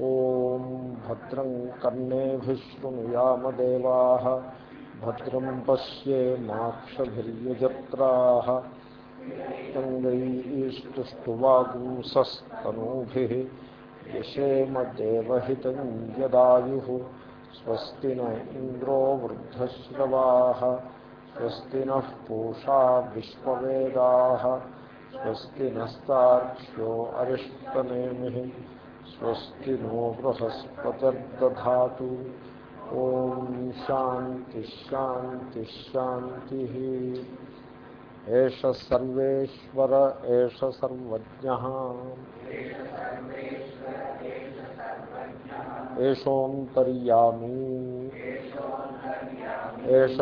ॐ भद्रं कर्णेभिः भद्रं पश्येमाक्षभिर्यजत्राः तङ्गैष्टुष्टुवागुंसस्तनूभिः यशेमदेवहितं यदायुः, स्वस्ति न इन्द्रो वृद्धश्रवाः, स्वस्ति नः पूषा विश्ववेदाः, स्वस्ति नस्तार्क्ष्यो अरिष्टनेमिः। स्वस्ति नो बृहस्पतिर्दधातु। ॐ शान्तिश्शान्तिश्शान्तिः एष सर्वेश्वर एष सर्वज्ञः। एषोऽन्तर्यामी। एष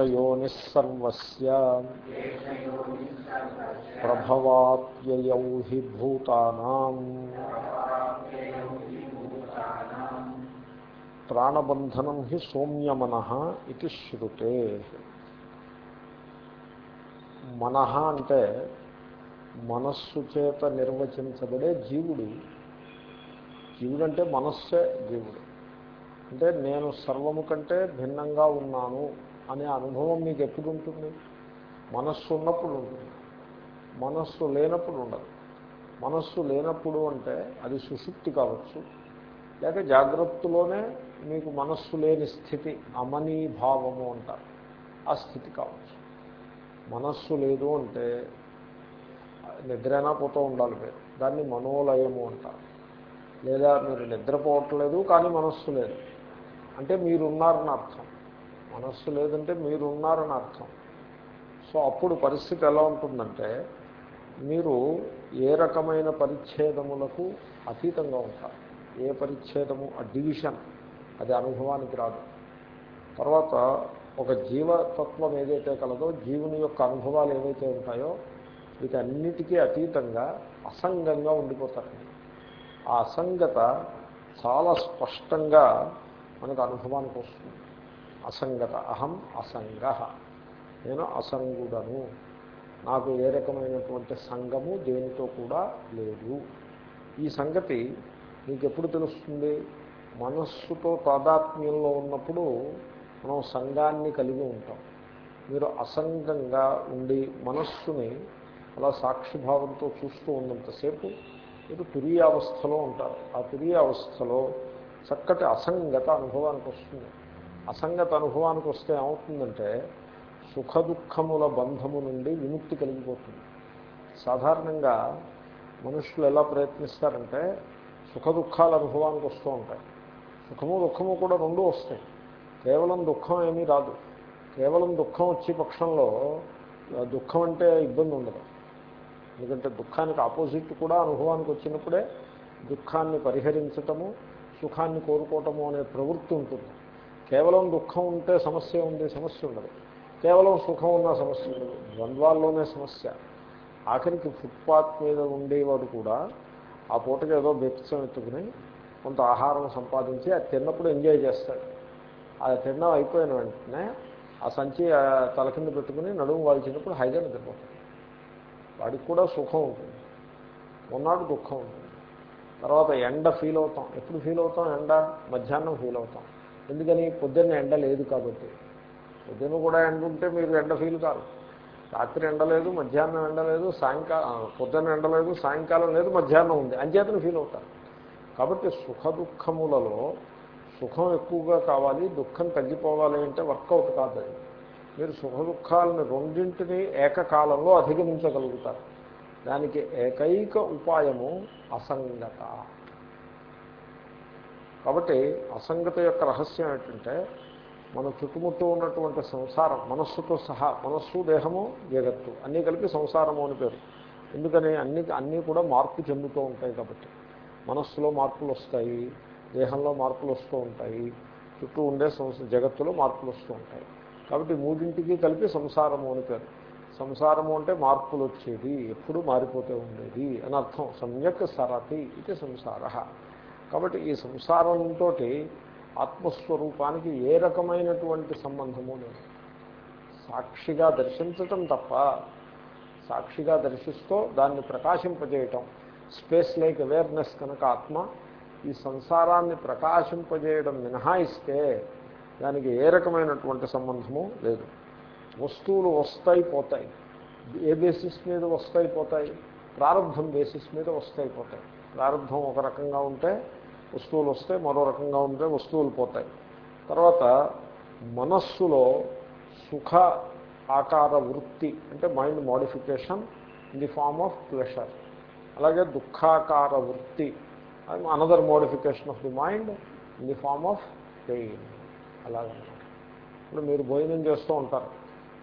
ప్రాణబంధనం హి సౌమ్యమన ఇది శృతే. మనహ అంటే మనస్సు చేత నిర్వచించబడే జీవుడు. జీవుడు అంటే మనస్సే జీవుడు. అంటే నేను సర్వము కంటే భిన్నంగా ఉన్నాను అనే అనుభవం మీకు ఎప్పుడు ఉంటుంది మనస్సు ఉన్నప్పుడు ఉంటుంది. మనస్సు లేనప్పుడు ఉండదు. మనస్సు లేనప్పుడు అంటే అది సుషుప్తి కావచ్చు. లేక జాగ్రత్తలోనే మీకు మనస్సు లేని స్థితి అమనీభావము అంటారు. ఆ స్థితి కావచ్చు. మనస్సు లేదు అంటే నిద్రైనా పోతూ ఉండాలి మీరు. దాన్ని మనోలయము అంటారు. లేదా మీరు నిద్రపోవట్లేదు కానీ మనస్సు లేదు. అంటే మీరున్నారని అర్థం. మనస్సు లేదంటే మీరున్నారని అర్థం. సో అప్పుడు పరిస్థితి ఎలా ఉంటుందంటే మీరు ఏ రకమైన పరిచ్ఛేదములకు అతీతంగా ఉంటారు. ఏ పరిచ్ఛేదము? ఆ డివిజన్. అది అనుభవానికి రాదు. తర్వాత ఒక జీవతత్వం ఏదైతే కలదో జీవుని యొక్క అనుభవాలు ఏవైతే ఉంటాయో వీటన్నిటికీ అతీతంగా అసంగంగా ఉండిపోతారు. ఆ అసంగత చాలా స్పష్టంగా మనకు అనుభవానికి వస్తుంది. అసంగత అహం అసంగ. నేను అసంగుడను. నాకు ఏ రకమైనటువంటి సంఘము దేనితో కూడా లేదు. ఈ సంగతి మీకు ఎప్పుడు తెలుస్తుంది? మనస్సుతో తాదాత్మ్యంలో ఉన్నప్పుడు మనం సంఘాన్ని కలిగి ఉంటాం. మీరు అసంగంగా ఉండి మనస్సుని అలా సాక్షిభావంతో చూస్తూ ఉన్నంతసేపు మీరు తురియావస్థలో ఉంటారు. ఆ తురియావస్థలో చక్కటి అసంగత అనుభవానికి వస్తుంది అసంగత అనుభవానికి వస్తే ఏమవుతుందంటే సుఖ దుఃఖముల బంధము నుండి విముక్తి కలిగిపోతుంది. సాధారణంగా మనుషులు ఎలా ప్రయత్నిస్తారంటే సుఖ దుఃఖాల అనుభవానికి వస్తూ ఉంటాయి. సుఖము దుఃఖము కూడా రెండూ వస్తాయి. కేవలం దుఃఖం ఏమీ రాదు. కేవలం దుఃఖం వచ్చే పక్షంలో దుఃఖం అంటే ఇబ్బంది ఉండదు. ఎందుకంటే దుఃఖానికి ఆపోజిట్ కూడా అనుభవానికి వచ్చినప్పుడే దుఃఖాన్ని పరిహరించటము సుఖాన్ని కోరుకోవటము అనే ప్రవృత్తి ఉంటుంది. కేవలం దుఃఖం ఉంటే సమస్య ఉంది సమస్య ఉండదు. కేవలం సుఖం ఉన్న సమస్య లేదు. ద్వంద్వాల్లోనే సమస్య. ఆఖరికి ఫుట్పాత్ మీద ఉండేవాడు కూడా ఆ పూటకి ఏదో బెప్సం ఎత్తుకుని కొంత ఆహారం సంపాదించి అది తిన్నప్పుడు ఎంజాయ్ చేస్తాడు. అది తినడం అయిపోయిన వెంటనే ఆ సంచి తల కింద పెట్టుకుని నడుము వాల్చినప్పుడు హైగా నిద్రపోతాడు. వాడికి కూడా సుఖం ఉంటుంది. ఉన్నాడు దుఃఖం ఉంటుంది. తర్వాత ఎండ ఫీల్ అవుతాం. ఎప్పుడు ఫీల్ అవుతాం? ఎండ? మధ్యాహ్నం ఫీల్ అవుతాం. ఎందుకని? పొద్దున్న ఎండ లేదు కాబట్టి. పొద్దున్న కూడా ఎండ ఉంటే మీరు ఎండ ఫీల్ కాదు. రాత్రి ఎండలేదు మధ్యాహ్నం ఎండలేదు సాయంకాలం పొద్దున్న ఎండలేదు సాయంకాలం లేదు మధ్యాహ్నం ఉంది. అంచేతను ఫీల్ అవుతారు. కాబట్టి సుఖ దుఃఖములలో సుఖం ఎక్కువగా కావాలి దుఃఖం తగ్గిపోవాలి అంటే వర్కౌట్ కాదు మీరు సుఖ దుఃఖాలను రెండింటిని ఏకకాలంలో అధిగమించగలుగుతారు. దానికి ఏకైక ఉపాయము అసంగత. కాబట్టి అసంగత యొక్క రహస్యం ఏంటంటే మన చుట్టుముట్టు ఉన్నటువంటి సంసారం మనస్సుతో సహా మనస్సు దేహము జగత్తు అన్నీ కలిపి సంసారము అని పేరు. ఎందుకని? అన్ని అన్నీ కూడా మార్పు చెందుతూ ఉంటాయి కాబట్టి. మనస్సులో మార్పులు వస్తాయి దేహంలో మార్పులు వస్తూ ఉంటాయి చుట్టూ ఉండే సంస జగత్తులో మార్పులు వస్తూ ఉంటాయి. కాబట్టి మూడింటికి కలిపి సంసారము అని పేరు. సంసారము అంటే మార్పులు వచ్చేది ఎప్పుడు మారిపోతూ ఉండేది అని అర్థం. సమ్యక్ సరతి ఇది సంసార. కాబట్టి ఈ సంసారంతో ఆత్మస్వరూపానికి ఏ రకమైనటువంటి సంబంధము లేదు. సాక్షిగా దర్శించటం తప్ప సాక్షిగా దర్శిస్తూ దాన్ని ప్రకాశింపజేయటం స్పేస్ లైక్ అవేర్నెస్ కనుక ఆత్మ ఈ సంసారాన్ని ప్రకాశింపజేయడం మినహాయిస్తే దానికి ఏ రకమైనటువంటి సంబంధము లేదు. వస్తువులు వస్తాయి పోతాయి. ఏ బేసిస్ మీద వస్తాయి పోతాయి? ప్రారంభం బేసిస్ మీద వస్తాయి పోతాయి. ప్రారంభం ఒక రకంగా ఉంటే వస్తువులు వస్తాయి మరో రకంగా ఉంటే వస్తువులు పోతాయి. తర్వాత మనస్సులో సుఖ ఆకార వృత్తి అంటే mind modification in the form of pleasure అలాగే దుఃఖాకార వృత్తి another modification of the mind in the form of pain అలాగనమాట ఇప్పుడు మీరు భోజనం చేస్తూ ఉంటారు.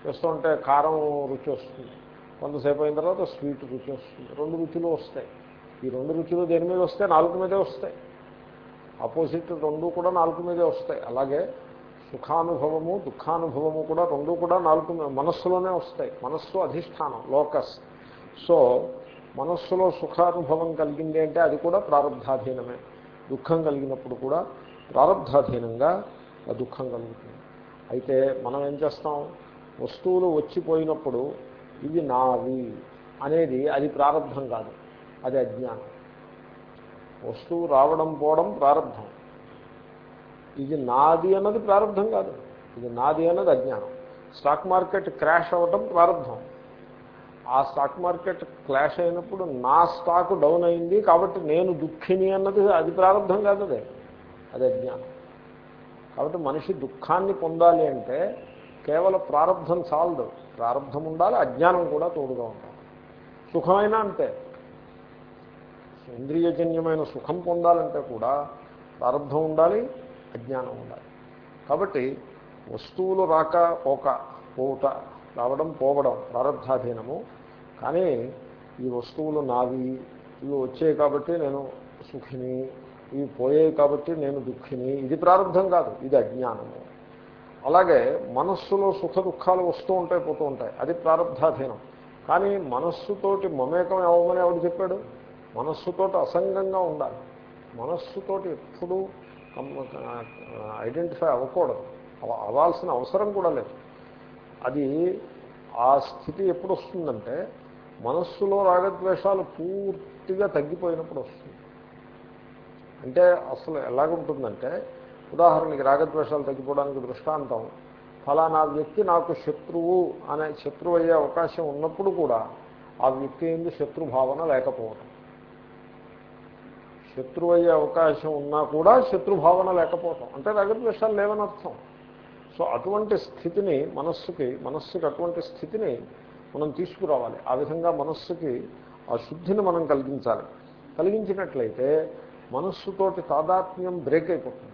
చేస్తూ ఉంటే కారం రుచి వస్తుంది. కొంతసేపు అయిన తర్వాత స్వీట్ రుచి వస్తుంది. రెండు రుచులు వస్తాయి. ఈ రెండు రుచులు దేని మీద వస్తాయి? నాలుగు మీదే వస్తాయి. ఆపోజిట్ రెండు కూడా నాలుగు మీదే వస్తాయి. అలాగే సుఖానుభవము దుఃఖానుభవము కూడా రెండు కూడా నాలుగు మనస్సులోనే వస్తాయి. మనస్సు అధిష్టానం లోకస్. సో మనస్సులో సుఖానుభవం కలిగింది అంటే అది కూడా ప్రారంధాధీనమే దుఃఖం కలిగినప్పుడు కూడా ప్రారంధాధీనంగా దుఃఖం కలుగుతుంది. అయితే మనం ఏం చేస్తాం? వస్తువులు వచ్చిపోయినప్పుడు ఇవి నావి అనేది అది ప్రారంభం కాదు. అది అజ్ఞానం. వస్తువు రావడం పోవడం ప్రారంభం. ఇది నాది అన్నది ప్రారంభం కాదు. ఇది నాది అన్నది అజ్ఞానం. స్టాక్ మార్కెట్ క్రాష్ అవ్వటం ప్రారంభం. ఆ స్టాక్ మార్కెట్ క్లాష్ అయినప్పుడు నా స్టాక్ డౌన్ అయింది కాబట్టి నేను దుఃఖిని అన్నది అది ప్రారంభం కాదు అదే. అది అజ్ఞానం. కాబట్టి మనిషి దుఃఖాన్ని పొందాలి అంటే కేవలం ప్రారంభం చాలదు. ప్రారంభం ఉండాలి అజ్ఞానం కూడా తోడుగా ఉండాలి. సుఖమైనా అంతే. ఇంద్రియజన్యమైన సుఖం పొందాలంటే కూడా ప్రారంభం ఉండాలి అజ్ఞానం ఉండాలి. కాబట్టి వస్తువులు రాక పోక పోట రావడం పోవడం ప్రారంధాధీనము కానీ ఈ వస్తువులు నావి ఇవి వచ్చాయి కాబట్టి నేను సుఖిని ఇవి పోయాయి కాబట్టి నేను దుఃఖిని ఇది ప్రారంభం కాదు ఇది అజ్ఞానము. అలాగే మనస్సులో సుఖ దుఃఖాలు వస్తూ ఉంటాయి పోతూ ఉంటాయి అది ప్రారంధాధీనం కానీ మనస్సుతోటి మమేకం అవ్వమని ఎవడు చెప్పాడు? మనస్సుతోటి అసంగంగా ఉండాలి. మనస్సుతోటి ఎప్పుడూ ఐడెంటిఫై అవ్వకూడదు. అవ్వాల్సిన అవసరం కూడా లేదు. అది ఆ స్థితి ఎప్పుడు వస్తుందంటే మనస్సులో రాగద్వేషాలు పూర్తిగా తగ్గిపోయినప్పుడు వస్తుంది. అంటే అసలు ఎలాగుంటుందంటే ఉదాహరణకి రాగద్వేషాలు తగ్గిపోవడానికి దృష్టాంతం ఫలానా వ్యక్తి నాకు శత్రువు అనే శత్రువు అయ్యే అవకాశం ఉన్నప్పుడు కూడా ఆ వ్యక్తి ఎందు శత్రుభావన లేకపోవడం శత్రువు అయ్యే అవకాశం ఉన్నా కూడా శత్రుభావన లేకపోవటం. అంటే రాగద్వేషాలు లేవని అర్థం సో అటువంటి స్థితిని మనస్సుకి మనస్సుకి అటువంటి స్థితిని మనం తీసుకురావాలి. ఆ విధంగా మనస్సుకి ఆ శుద్ధిని మనం కలిగించాలి. కలిగించినట్లయితే మనస్సుతోటి తాదాత్మ్యం బ్రేక్ అయిపోతుంది.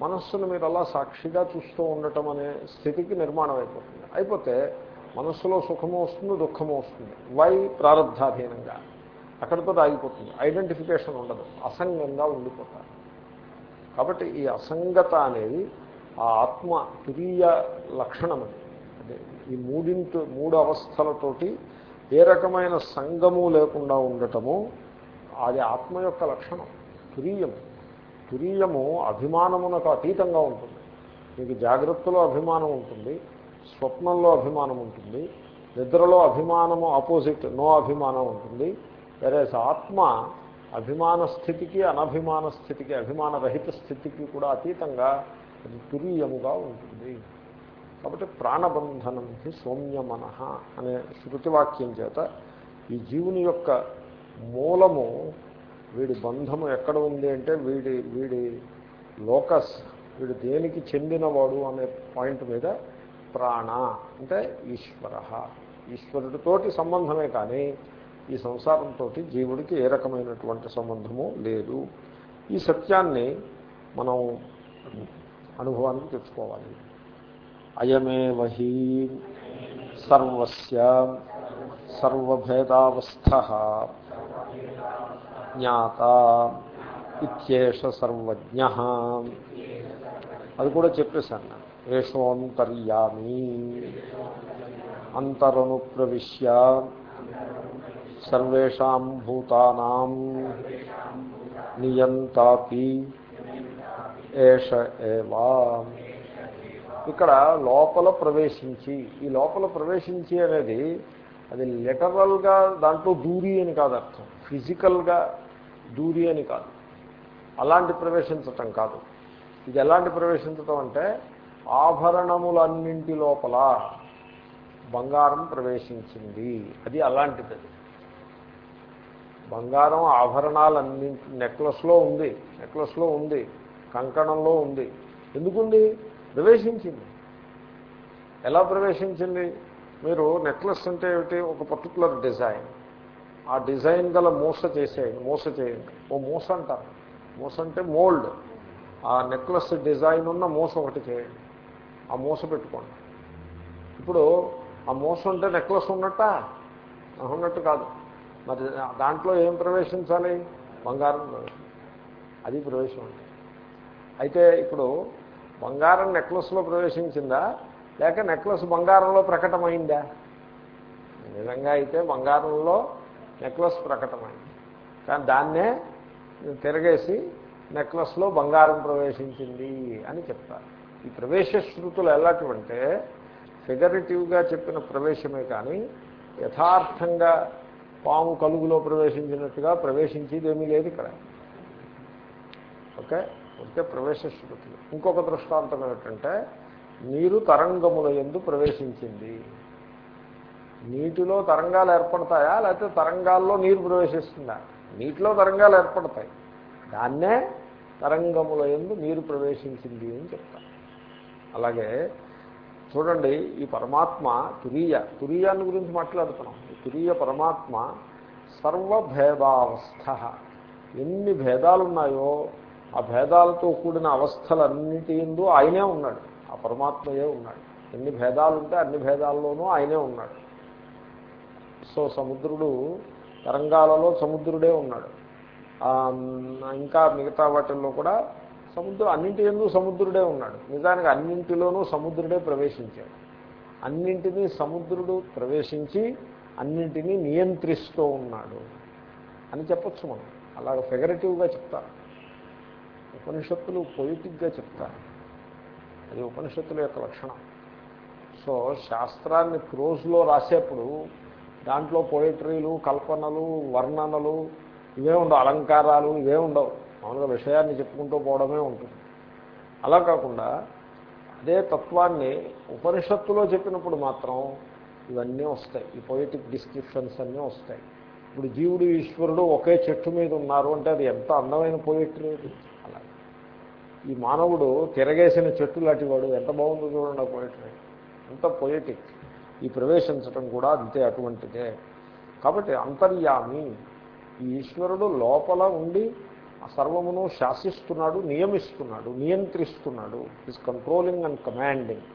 మనస్సును మీరు అలా సాక్షిగా చూస్తూ ఉండటం అనే స్థితికి నిర్మాణం అయిపోతుంది. అయిపోతే మనస్సులో సుఖము వస్తుంది దుఃఖము వస్తుంది. వై ప్రారంధాధీనంగా అక్కడితో ఆగిపోతుంది. ఐడెంటిఫికేషన్ ఉండదు. అసంగంగా ఉండిపోతారు. కాబట్టి ఈ అసంగత అనేది ఆ ఆత్మ తురీయ లక్షణం అది. ఈ మూడింటి మూడు అవస్థలతోటి ఏ రకమైన సంగము లేకుండా ఉండటము అది ఆత్మ యొక్క లక్షణం. తురీయము తురీయము అభిమానమునకు అతీతంగా ఉంటుంది. మీకు జాగ్రత్తలో అభిమానం ఉంటుంది. స్వప్నంలో అభిమానం ఉంటుంది. నిద్రలో అభిమానము ఆపోజిట్ నో అభిమానం ఉంటుంది. వేరే ఆత్మ అభిమాన స్థితికి అనభిమాన స్థితికి అభిమానరహిత స్థితికి కూడా అతీతంగా అది తురీయముగా ఉంటుంది. కాబట్టి ప్రాణబంధనం హి సౌమ్యమన అనే శృతివాక్యం చేత ఈ జీవుని యొక్క మూలము వీడి బంధము ఎక్కడ ఉంది అంటే వీడి వీడి లోకస్ వీడు దేనికి చెందినవాడు అనే పాయింట్ మీద ప్రాణ అంటే ఈశ్వర. ఈశ్వరుడితోటి సంబంధమే కానీ ఈ సంసారంతో జీవుడికి ఏ రకమైనటువంటి సంబంధము లేదు. ఈ సత్యాన్ని మనం అనుభవానికి తెచ్చుకోవాలి. అయమే వహి సర్వస్య సర్వభేదావస్థ జ్ఞాత ఇత్యేష సర్వజ్ఞ. అది కూడా చెప్పేశాను. నేను ఏషోంతర్యామి అంతరను ప్రవిశ్య సర్వేషాం భూతానాం నియంతాపి ఏష ఏవా. ఇక్కడ లోపల ప్రవేశించి ఈ లోపల ప్రవేశించి అనేది అది లిటరల్గా దాంట్లో దూరి అని కాదు అర్థం. ఫిజికల్గా దూరి అని కాదు. అలాంటి ప్రవేశించటం కాదు. ఇది ఎలాంటి ప్రవేశించటం అంటే ఆభరణములన్నింటి లోపల బంగారం ప్రవేశించింది. అది అలాంటిది. బంగారం ఆభరణాలన్ని నెక్లెస్లో ఉంది నెక్లెస్లో ఉంది కంకణంలో ఉంది. ఎందుకుంది? ప్రవేశించింది. ఎలా ప్రవేశించింది? మీరు నెక్లెస్ అంటే ఏమిటి? ఒక పర్టికులర్ డిజైన్ ఆ డిజైన్ గల మూస చేసేయండి మూస చేయండి. ఓ మూస అంటారు. మూస అంటే మోల్డ్ ఆ నెక్లెస్ డిజైన్ ఉన్న మూస ఒకటి చేయండి. ఆ మూస పెట్టుకోండి. ఇప్పుడు ఆ మూస ఉంటే నెక్లెస్ ఉన్నట్ట? ఉన్నట్టు కాదు. మరి దాంట్లో ఏం ప్రవేశించాలి? బంగారం ప్రవేశం. అది ప్రవేశం అంటే అయితే ఇప్పుడు బంగారం నెక్లెస్లో ప్రవేశించిందా? లేక నెక్లెస్ బంగారంలో ప్రకటమైందా? నిజంగా అయితే బంగారంలో నెక్లెస్ ప్రకటమైంది. కానీ దాన్నే తిరగేసి నెక్లెస్లో బంగారం ప్రవేశించింది అని చెప్తారు. ఈ ప్రవేశ శృతులు ఎలాంటివంటే ఫిగరేటివ్గా చెప్పిన ప్రవేశమే కానీ యథార్థంగా పాము కలుగులో ప్రవేశించినట్టుగా ప్రవేశించేది ఏమీ లేదు ఇక్కడ. ఓకే? ఓకే ప్రవేశ శృతులు ఇంకొక దృష్టాంతం ఏమిటంటే నీరు తరంగముల ఎందు ప్రవేశించింది. నీటిలో తరంగాలు ఏర్పడతాయా? లేకపోతే తరంగాల్లో నీరు ప్రవేశిస్తుందా? నీటిలో తరంగాలు ఏర్పడతాయి. దాన్నే తరంగముల ఎందు నీరు ప్రవేశించింది అని చెప్తారు. అలాగే చూడండి ఈ పరమాత్మ తురీయ. తురీయాన్ని గురించి మాట్లాడుతున్నాం. ఈ తురీయ పరమాత్మ సర్వభేదావస్థ. ఎన్ని భేదాలు ఉన్నాయో ఆ భేదాలతో కూడిన అవస్థలన్నిటి ఎందు ఆయనే ఉన్నాడు. ఆ పరమాత్మయే ఉన్నాడు. ఎన్ని భేదాలు ఉంటే అన్ని భేదాల్లోనూ ఆయనే ఉన్నాడు. సో సముద్రుడు తరంగాలలో సముద్రుడే ఉన్నాడు. ఇంకా మిగతా వాటిల్లో కూడా సముద్రం అన్నింటి ఎందు సముద్రుడే ఉన్నాడు. నిజానికి అన్నింటిలోనూ సముద్రుడే ప్రవేశించాడు. అన్నింటినీ సముద్రుడు ప్రవేశించి అన్నింటినీ నియంత్రిస్తూ ఉన్నాడు అని చెప్పచ్చు మనం. అలాగ ఫిగరేటివ్గా చెప్తారు. ఉపనిషత్తులు పొయిటిక్గా చెప్తారు. అది ఉపనిషత్తుల యొక్క లక్షణం. సో శాస్త్రాన్ని క్రోజ్లో రాసేప్పుడు దాంట్లో పోయిటరీలు కల్పనలు వర్ణనలు ఇవే ఉండవు. అలంకారాలు ఇవే ఉండవు. మామూలుగా విషయాన్ని చెప్పుకుంటూ పోవడమే ఉంటుంది. అలా కాకుండా అదే తత్వాన్ని ఉపనిషత్తులో చెప్పినప్పుడు మాత్రం ఇవన్నీ వస్తాయి. ఈ పొయిటిక్ డిస్క్రిప్షన్స్ అన్నీ వస్తాయి. ఇప్పుడు జీవుడు ఈశ్వరుడు ఒకే చెట్టు మీద ఉన్నారు అంటే అది ఎంత అందమైన పోయిట్రీ అలా. ఈ మానవుడు తిరగేసిన చెట్టు లాంటి వాడు ఎంత బాగుందో చూడండి ఆ పోయిట్రీ అంత పొయిటిక్ ఈ ప్రవేశించటం కూడా అంతే అటువంటిదే. కాబట్టి అంతర్యామి ఈ ఈశ్వరుడు లోపల ఉండి సర్వమును శాసిస్తున్నాడు నియమిస్తున్నాడు నియంత్రిస్తున్నాడు. ఈజ్ కంట్రోలింగ్ అండ్ కమాండింగ్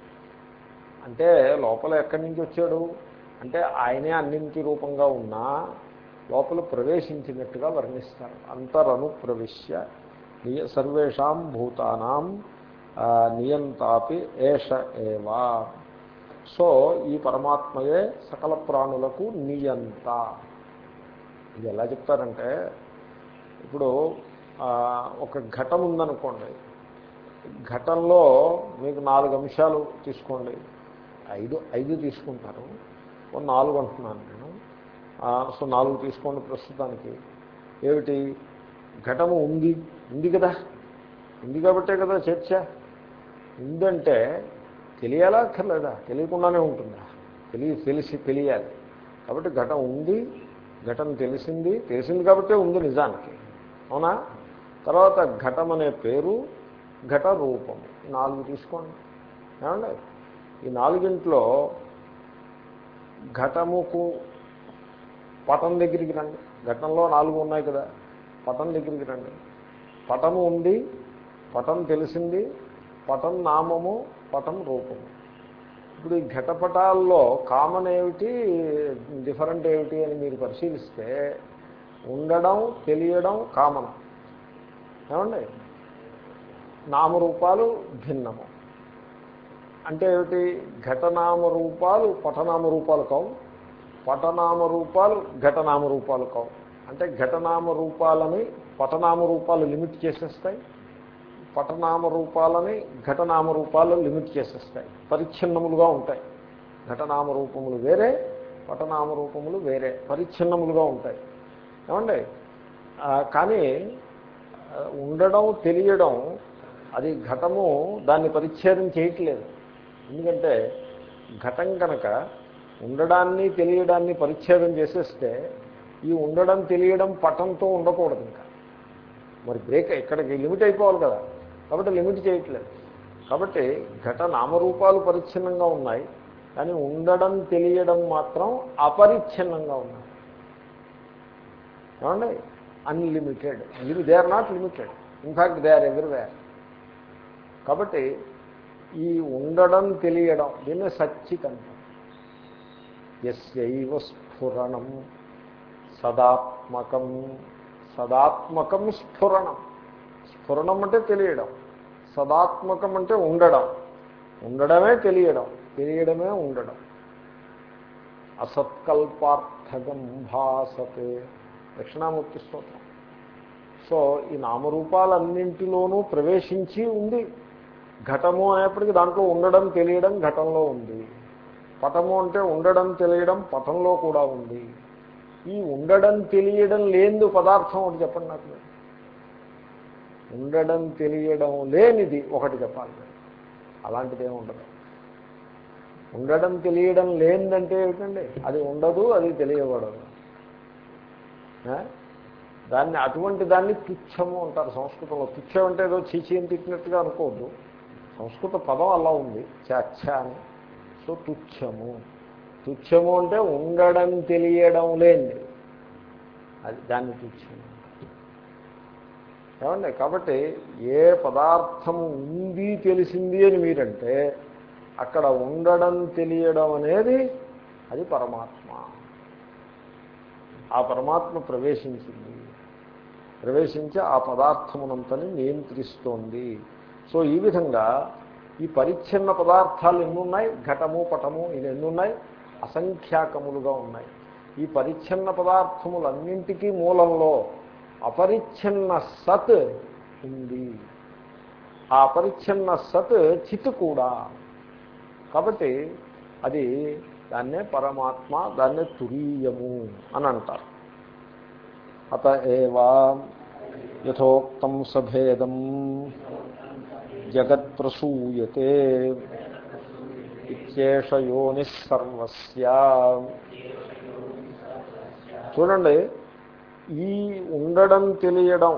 అంటే లోపల ఎక్కడి నుంచి వచ్చాడు? అంటే ఆయనే అన్నింటి రూపంగా ఉన్నా లోపల ప్రవేశించినట్టుగా వర్ణిస్తారు. అంతరను ప్రవిశ్య నియ సర్వేషాం భూతానాం నియంతాపి ఏష ఏవా. సో ఈ పరమాత్మయే సకల ప్రాణులకు నియంత. ఇది ఎలా చెప్తారంటే ఇప్పుడు ఒక ఘటం ఉందనుకోండి. ఘటంలో మీకు నాలుగు అంశాలు తీసుకోండి. ఐదు ఐదు తీసుకుంటారు. నాలుగు అంటున్నాను నేను. సో నాలుగు తీసుకోండి ప్రస్తుతానికి. ఏమిటి? ఘటము ఉంది. ఉంది కదా? ఉంది కాబట్టే కదా చర్చ? ఉందంటే తెలియాలా అక్కర్లేదా? తెలియకుండానే ఉంటుందా? తెలియ తెలిసి తెలియాలి. కాబట్టి ఘటం ఉంది ఘటన తెలిసింది తెలిసింది కాబట్టే ఉంది నిజానికి. అవునా? తర్వాత ఘటం అనే పేరు ఘట రూపం నాలుగు తీసుకోండి. ఏమండి? ఈ నాలుగింట్లో ఘటముకు పటం దగ్గరికి రండి. ఘటంలో నాలుగు ఉన్నాయి కదా. పటం దగ్గరికి రండి. పటము ఉంది పటం తెలిసింది పటం నామము పటం రూపము. ఇప్పుడు ఈ ఘటపటాల్లో కామన్ ఏమిటి డిఫరెంట్ ఏమిటి అని మీరు పరిశీలిస్తే ఉండడం తెలియడం కామన్. ఏమండి? నామరూపాలు భిన్నము. అంటే ఏమిటి? ఘటనామ రూపాలు రూపాలు కావు. పటనామ రూపాలు ఘటనామ రూపాలు కావు. అంటే ఘటనామ రూపాలని రూపాలు లిమిట్ చేసేస్తాయి. పటనామ రూపాలని ఘటనామ రూపాలు లిమిట్ చేసేస్తాయి. పరిచ్ఛిన్నములుగా ఉంటాయి. ఘటనామ రూపములు వేరే పటనామ రూపములు వేరే పరిచ్ఛిన్నములుగా ఉంటాయి. ఏమండి? కానీ ఉండడం తెలియడం అది ఘటము దాన్ని పరిచ్ఛేదం చేయట్లేదు. ఎందుకంటే ఘటం కనుక ఉండడాన్ని తెలియడాన్ని పరిచ్ఛేదం చేసేస్తే ఈ ఉండడం తెలియడం పటంతో ఉండకూడదు ఇంకా. మరి బ్రేక్ ఇక్కడికి లిమిట్ అయిపోవాలి కదా. కాబట్టి లిమిట్ చేయట్లేదు. కాబట్టి ఘట నామరూపాలు పరిచ్ఛిన్నంగా ఉన్నాయి. కానీ ఉండడం తెలియడం మాత్రం అపరిచ్ఛిన్నంగా ఉన్నాయి. ఏమండి? అన్లిమిటెడ్ ఇది they are not limited in fact they are everywhere కాబట్టి ఈ ఉండడం తెలియడం దీన్ని సచ్చితంగా ఎస్యవ స్ఫురణం సదాత్మకం సదాత్మకం స్ఫురణం. స్ఫురణం అంటే తెలియడం. సదాత్మకం అంటే ఉండడం. ఉండడమే తెలియడం. తెలియడమే ఉండడం. అసత్కల్పార్థకం భాసతే. దక్షిణామూర్తి స్తోత్రం. సో ఈ నామరూపాలన్నింటిలోనూ ప్రవేశించి ఉంది. ఘటము అనేప్పటికీ దాంట్లో ఉండడం తెలియడం ఘటంలో ఉంది. పటము అంటే ఉండడం తెలియడం పటంలో కూడా ఉంది. ఈ ఉండడం తెలియడం లేని పదార్థం ఒకటి చెప్పండి నాకు ఉండడం తెలియడం లేనిది ఒకటి చెప్పాలి అలాంటిది ఏమి ఉండదు. ఉండడం తెలియడం లేనిదంటే ఏమిటండి? అది ఉండదు అది తెలియబడదు దాన్ని అటువంటి దాన్ని తుచ్చము అంటారు సంస్కృతంలో. తుచ్చం అంటే ఏదో చీచి అని తిట్టినట్టుగా అనుకోవద్దు. సంస్కృత పదం అలా ఉంది. చచ్చ అని. సో తుచ్చము. తుచ్చము అంటే ఉండడం తెలియడం లేని అది దాన్ని తుచ్చము ఏమండి? కాబట్టి ఏ పదార్థము ఉంది తెలిసింది అని మీరంటే అక్కడ ఉండడం తెలియడం అనేది అది పరమాత్మ. ఆ పరమాత్మ ప్రవేశించింది. ప్రవేశించి ఆ పదార్థమునంతని నియంత్రిస్తోంది. సో ఈ విధంగా ఈ పరిచ్ఛిన్న పదార్థాలు ఎన్నున్నాయి? ఘటము పటము ఇది ఎన్నున్నాయి? అసంఖ్యాకములుగా ఉన్నాయి. ఈ పరిచ్ఛిన్న పదార్థములన్నింటికీ మూలంలో అపరిచ్ఛిన్న సత్ ఉంది. ఆ అపరిచ్ఛిన్న సత్ చిత్ కూడా. కాబట్టి అది దాన్నే పరమాత్మ దాన్నే తురీయము అని అంటారు అత ఏవా యథోక్తం సభేదం జగత్ ప్రసూయతే ఇచ్చేష యోని సర్వస్య. చూడండి ఈ ఉండడం తెలియడం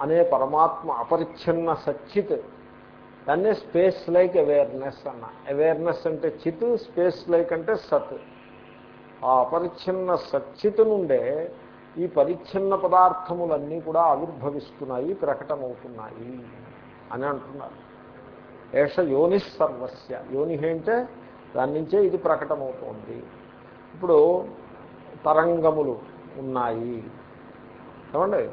అనే పరమాత్మ అపరిచ్ఛిన్న సచ్చిత్ దాన్నే స్పేస్ లైక్ అవేర్నెస్ అన్న. అవేర్నెస్ అంటే చిత్ స్పేస్ లైక్ అంటే సత్. ఆ అపరిచ్ఛిన్న సచ్చిత్ నుండే ఈ పరిచ్ఛిన్న పదార్థములన్నీ కూడా ఆవిర్భవిస్తున్నాయి ప్రకటమవుతున్నాయి అని అంటున్నారు. ఏష యోని సర్వస్య. యోని అంటే దాని నుంచే ఇది ప్రకటమవుతోంది. ఇప్పుడు తరంగములు ఉన్నాయి. ఏమండి?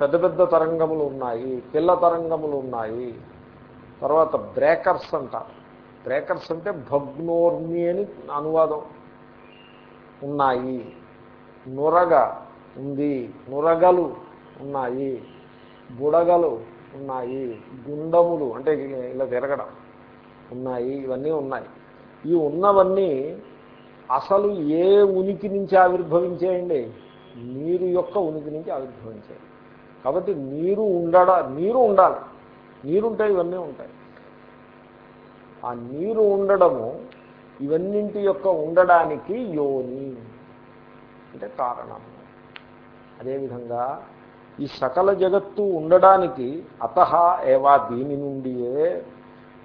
పెద్ద పెద్ద తరంగములు ఉన్నాయి పిల్ల తరంగములు ఉన్నాయి. తర్వాత బ్రేకర్స్ అంటారు. బ్రేకర్స్ అంటే భగ్నోర్మి అని అనువాదం. ఉన్నాయి. నురగ ఉంది. నురగలు ఉన్నాయి. బుడగలు ఉన్నాయి. గుండములు అంటే ఇలా తిరగడం. ఉన్నాయి. ఇవన్నీ ఉన్నాయి. ఈ ఉన్నవన్నీ అసలు ఏ ఉనికి నుంచి ఆవిర్భవించేయండి? నీరు యొక్క ఉనికి నుంచి ఆవిర్భవించాయి. కాబట్టి నీరు ఉండడా నీరు ఉండాలి. నీరుంటాయి ఇవన్నీ ఉంటాయి. ఆ నీరు ఉండడము ఇవన్నింటి యొక్క ఉండడానికి యోని అంటే కారణం. అదేవిధంగా ఈ సకల జగత్తు ఉండడానికి అత ఏవా దీని నుండియే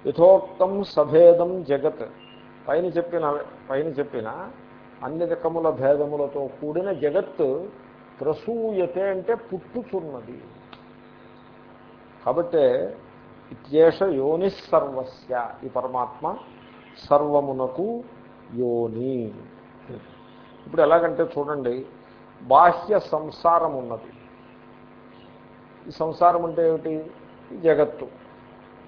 యథోక్తం సభేదం జగత్. పైన చెప్పిన పైన చెప్పిన అన్ని రకముల భేదములతో కూడిన జగత్తు ప్రసూయతే అంటే పుట్టుచున్నది. కాబట్టి ఇత్యేష యోని సర్వస్య. ఈ పరమాత్మ సర్వమునకు యోని. ఇప్పుడు ఎలాగంటే చూడండి బాహ్య సంసారం ఉన్నది ఈ సంసారం అంటే ఏమిటి? జగత్తు.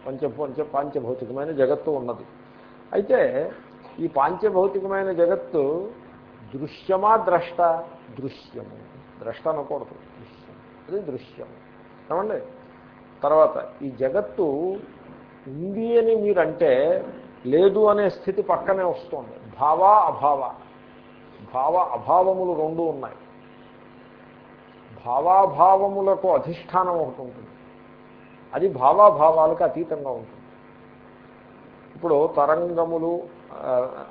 పంచ పంచ పాంచభౌతికమైన జగత్తు ఉన్నది. అయితే ఈ పాంచభౌతికమైన జగత్తు దృశ్యమా ద్రష్ట? దృశ్యము. ద్రష్ట అనకూడదు. దృశ్యం అది దృశ్యం ఏమండి? తర్వాత ఈ జగత్తు ఉంది అని మీరంటే లేదు అనే స్థితి పక్కనే వస్తుంది. భావ అభావ. భావ అభావములు రెండు ఉన్నాయి. భావాభావములకు అధిష్టానం ఒకటి ఉంటుంది. అది భావాభావాలకు అతీతంగా ఉంటుంది. ఇప్పుడు తరంగములు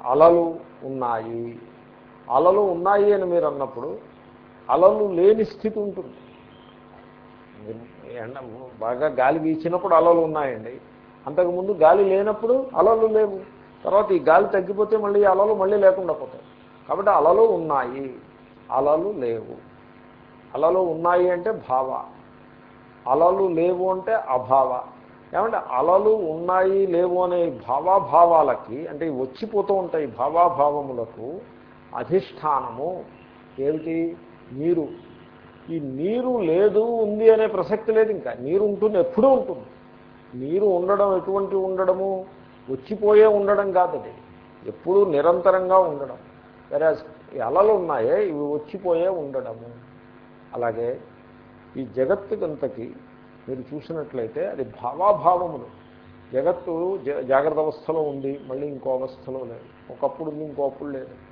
అలలు ఉన్నాయి. అలలు ఉన్నాయి అని మీరు అన్నప్పుడు అలలు లేని స్థితి ఉంటుంది. ఎండ బాగా గాలి వీచినప్పుడు అలలు ఉన్నాయండి. అంతకుముందు గాలి లేనప్పుడు అలలు లేవు. తర్వాత ఈ గాలి తగ్గిపోతే మళ్ళీ ఈ అలలు మళ్ళీ లేకుండా పోతాయి. కాబట్టి అలలు ఉన్నాయి. అలలు లేవు. అలలు ఉన్నాయి అంటే భావ. అలలు లేవు అంటే అభావ. ఏమంటే అలలు ఉన్నాయి లేవు అనే భావాభావాలకి అంటే వచ్చిపోతూ ఉంటాయి భావాభావములకు అధిష్టానము ఏమిటి? మీరు ఈ నీరు లేదు ఉంది అనే ప్రసక్తి లేదు ఇంకా. నీరు ఉంటుంది ఎప్పుడూ ఉంటుంది. నీరు ఉండడం ఎటువంటి ఉండడము? వచ్చిపోయే ఉండడం కాదు అది ఎప్పుడూ నిరంతరంగా ఉండడం. వేరే అలలు ఉన్నాయే ఇవి వచ్చిపోయే ఉండడము. అలాగే ఈ జగత్తుకంతకి మీరు చూసినట్లయితే అది భావాభావములు. జగత్తు జాగ్రత్త అవస్థలో ఉంది మళ్ళీ ఇంకో అవస్థలో లేదు. ఒకప్పుడు ఉంది ఇంకోప్పుడు లేదు.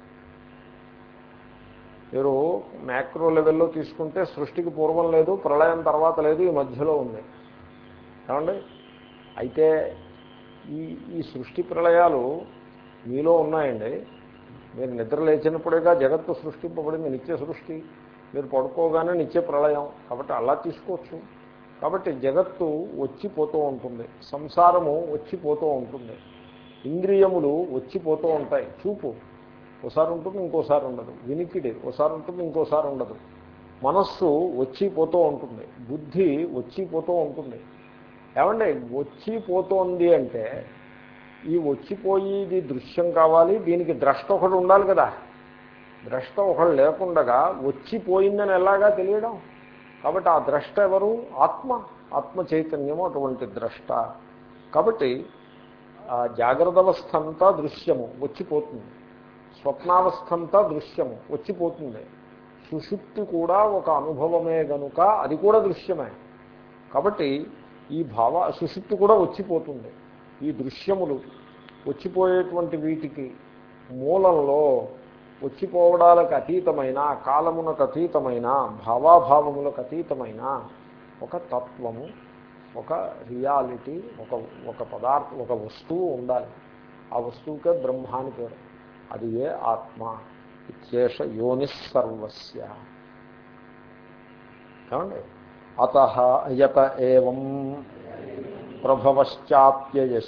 మీరు మ్యాక్రో లెవెల్లో తీసుకుంటే సృష్టికి పూర్వం లేదు ప్రళయం తర్వాత లేదు ఈ మధ్యలో ఉంది. ఏమండి? అయితే ఈ ఈ సృష్టి ప్రళయాలు మీలో ఉన్నాయండి. మీరు నిద్ర లేచినప్పుడేగా జగత్తు సృష్టింపబడింది నిత్య సృష్టి. మీరు పడుకోగానే నిత్య ప్రళయం. కాబట్టి అలా తీసుకోవచ్చు. కాబట్టి జగత్తు వచ్చిపోతూ ఉంటుంది. సంసారము వచ్చిపోతూ ఉంటుంది. ఇంద్రియములు వచ్చిపోతూ ఉంటాయి. చూపు. ఒకసారి ఉంటుంది ఇంకోసారి ఉండదు. వినికిడి ఒకసారి ఉంటుంది ఇంకోసారి ఉండదు. మనస్సు వచ్చి పోతూ ఉంటుంది. బుద్ధి వచ్చి పోతూ ఉంటుంది. ఏమంటే వచ్చిపోతోంది అంటే ఈ వచ్చిపోయేది దృశ్యం కావాలి దీనికి ద్రష్ట ఒకడు ఉండాలి కదా. ద్రష్ట ఒకడు లేకుండగా వచ్చిపోయిందని ఎలాగా తెలియడం? కాబట్టి ఆ ద్రష్ట ఎవరు? ఆత్మ. ఆత్మ చైతన్యము అటువంటి ద్రష్ట. కాబట్టి ఆ జాగ్రత్త అవస్థ అంతా దృశ్యము వచ్చిపోతుంది స్వప్నావస్థ అంతా దృశ్యము వచ్చిపోతుంది. సుషుప్తి కూడా ఒక అనుభవమే గనుక అది కూడా దృశ్యమే. కాబట్టి ఈ భావ సుషుప్తి కూడా వచ్చిపోతుంది. ఈ దృశ్యములు వచ్చిపోయేటువంటి వీటికి మూలంలో వచ్చిపోవడానికి అతీతమైన కాలమునకు అతీతమైన భావాభావములకు అతీతమైన ఒక తత్వము ఒక రియాలిటీ ఒక ఒక పదార్థం ఒక వస్తువు ఉండాలి. ఆ వస్తువుకే బ్రహ్మాని పేరు. అది ఏ ఆత్మ? ఇత్యేష యోనిస్సర్వస్య ఏమండి? అత యత ఏం ప్రభవశ్చాప్యయ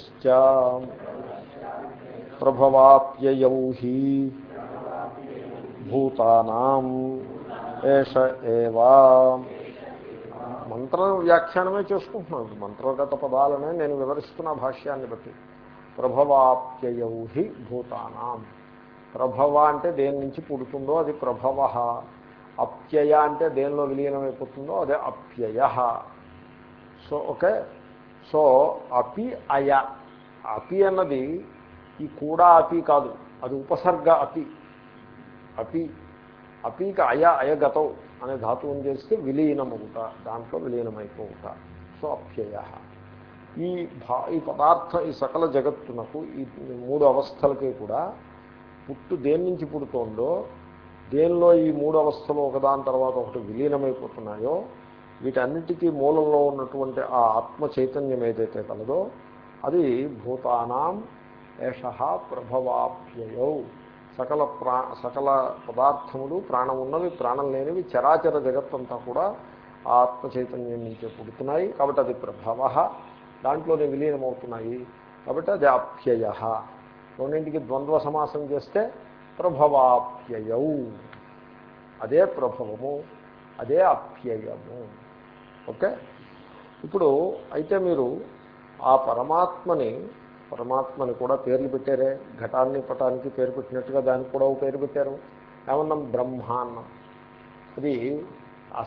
ప్రభవాప్యయౌ హి భూతానాం. ఏష ఏవా. మంత్ర వ్యాఖ్యానమే చేసుకుంటున్నాను. మంత్రగత పదాలనే నేను వివరిస్తున్న భాష్యాన్ని బట్టి. ప్రభవాప్యయౌ హి భూతానాం. ప్రభవ అంటే దేని నుంచి పుడుతుందో అది ప్రభవ. అప్యయ అంటే దేనిలో విలీనమైపోతుందో అదే అప్యయ. So okay? సో అపి అయ. అపి అన్నది ఈ కూడా అపి కాదు అది ఉపసర్గ అపి. అపి. అపీక అయ అయగతం అనే ధాతువుని చేస్తే విలీనమవుట దాంట్లో విలీనమైపోవుట. సో అప్యయ. ఈ భా ఈ పదార్థ ఈ సకల జగత్తునకు ఈ మూడు అవస్థలకి కూడా పుట్టు దేని నుంచి పుడుతోందో దేనిలో ఈ మూడు అవస్థలు ఒకదాని తర్వాత ఒకటి విలీనమైపోతున్నాయో వీటన్నిటికీ మూలంలో ఉన్నటువంటి ఆ ఆత్మ చైతన్యం ఏదైతే కలదో అది భూతానాం ఏష ప్రభవాప్యయౌ. సకల ప్రా సకల పదార్థములు ప్రాణం ఉన్నవి ప్రాణం లేనివి చరాచర జగత్తంతా కూడా ఆ ఆత్మ చైతన్యం నుంచే పుడుతున్నాయి. కాబట్టి అది ప్రభవ. దాంట్లోనే విలీనమవుతున్నాయి. కాబట్టి అది అప్యయ. రెండింటికి ద్వంద్వ సమాసం చేస్తే ప్రభవాప్యయౌ. అదే ప్రభవము అదే అప్యయము. ఓకే? ఇప్పుడు అయితే మీరు ఆ పరమాత్మని పరమాత్మని కూడా పేర్లు పెట్టారే. ఘటాన్ని పటానికి పేరు పెట్టినట్టుగా దానికి కూడా పేరు పెట్టారు. ఏమన్నాం? బ్రహ్మాన్నం అది ఆ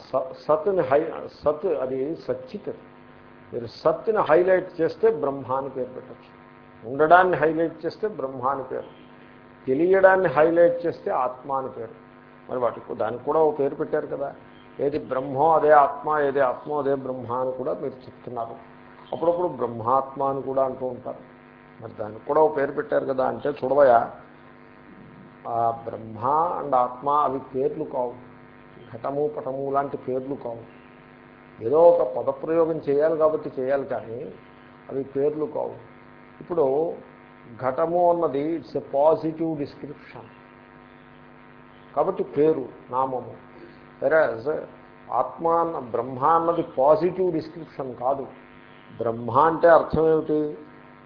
సత్ని హై సత్ అది సచ్చిత్. మీరు సత్ని హైలైట్ చేస్తే బ్రహ్మ అని పేరు పెట్టచ్చు. ఉండడాన్ని హైలైట్ చేస్తే బ్రహ్మ అని పేరు. తెలియడాన్ని హైలైట్ చేస్తే ఆత్మ అని పేరు. మరి వాటికి దానికి కూడా ఓ పేరు పెట్టారు కదా. ఏది బ్రహ్మో అదే ఆత్మ ఏది ఆత్మో అదే బ్రహ్మ అని కూడా మీరు చెప్తున్నారు. అప్పుడప్పుడు బ్రహ్మాత్మ అని కూడా అంటూ ఉంటారు. మరి దానికి కూడా ఓ పేరు పెట్టారు కదా అంటే చూడవయా ఆ బ్రహ్మ అండ్ ఆత్మ అవి పేర్లు కావు. ఘటము పటము లాంటి పేర్లు కావు. ఏదో ఒక పదప్రయోగం చేయాలి కాబట్టి చేయాలి కానీ అవి పేర్లు కావు. ఇప్పుడు ఘటము అన్నది ఇట్స్ ఎ పాజిటివ్ డిస్క్రిప్షన్. కాబట్టి పేరు నామము. వెరాజ్ ఆత్మ అన్న బ్రహ్మ అన్నది పాజిటివ్ డిస్క్రిప్షన్ కాదు. బ్రహ్మ అంటే అర్థం ఏమిటి?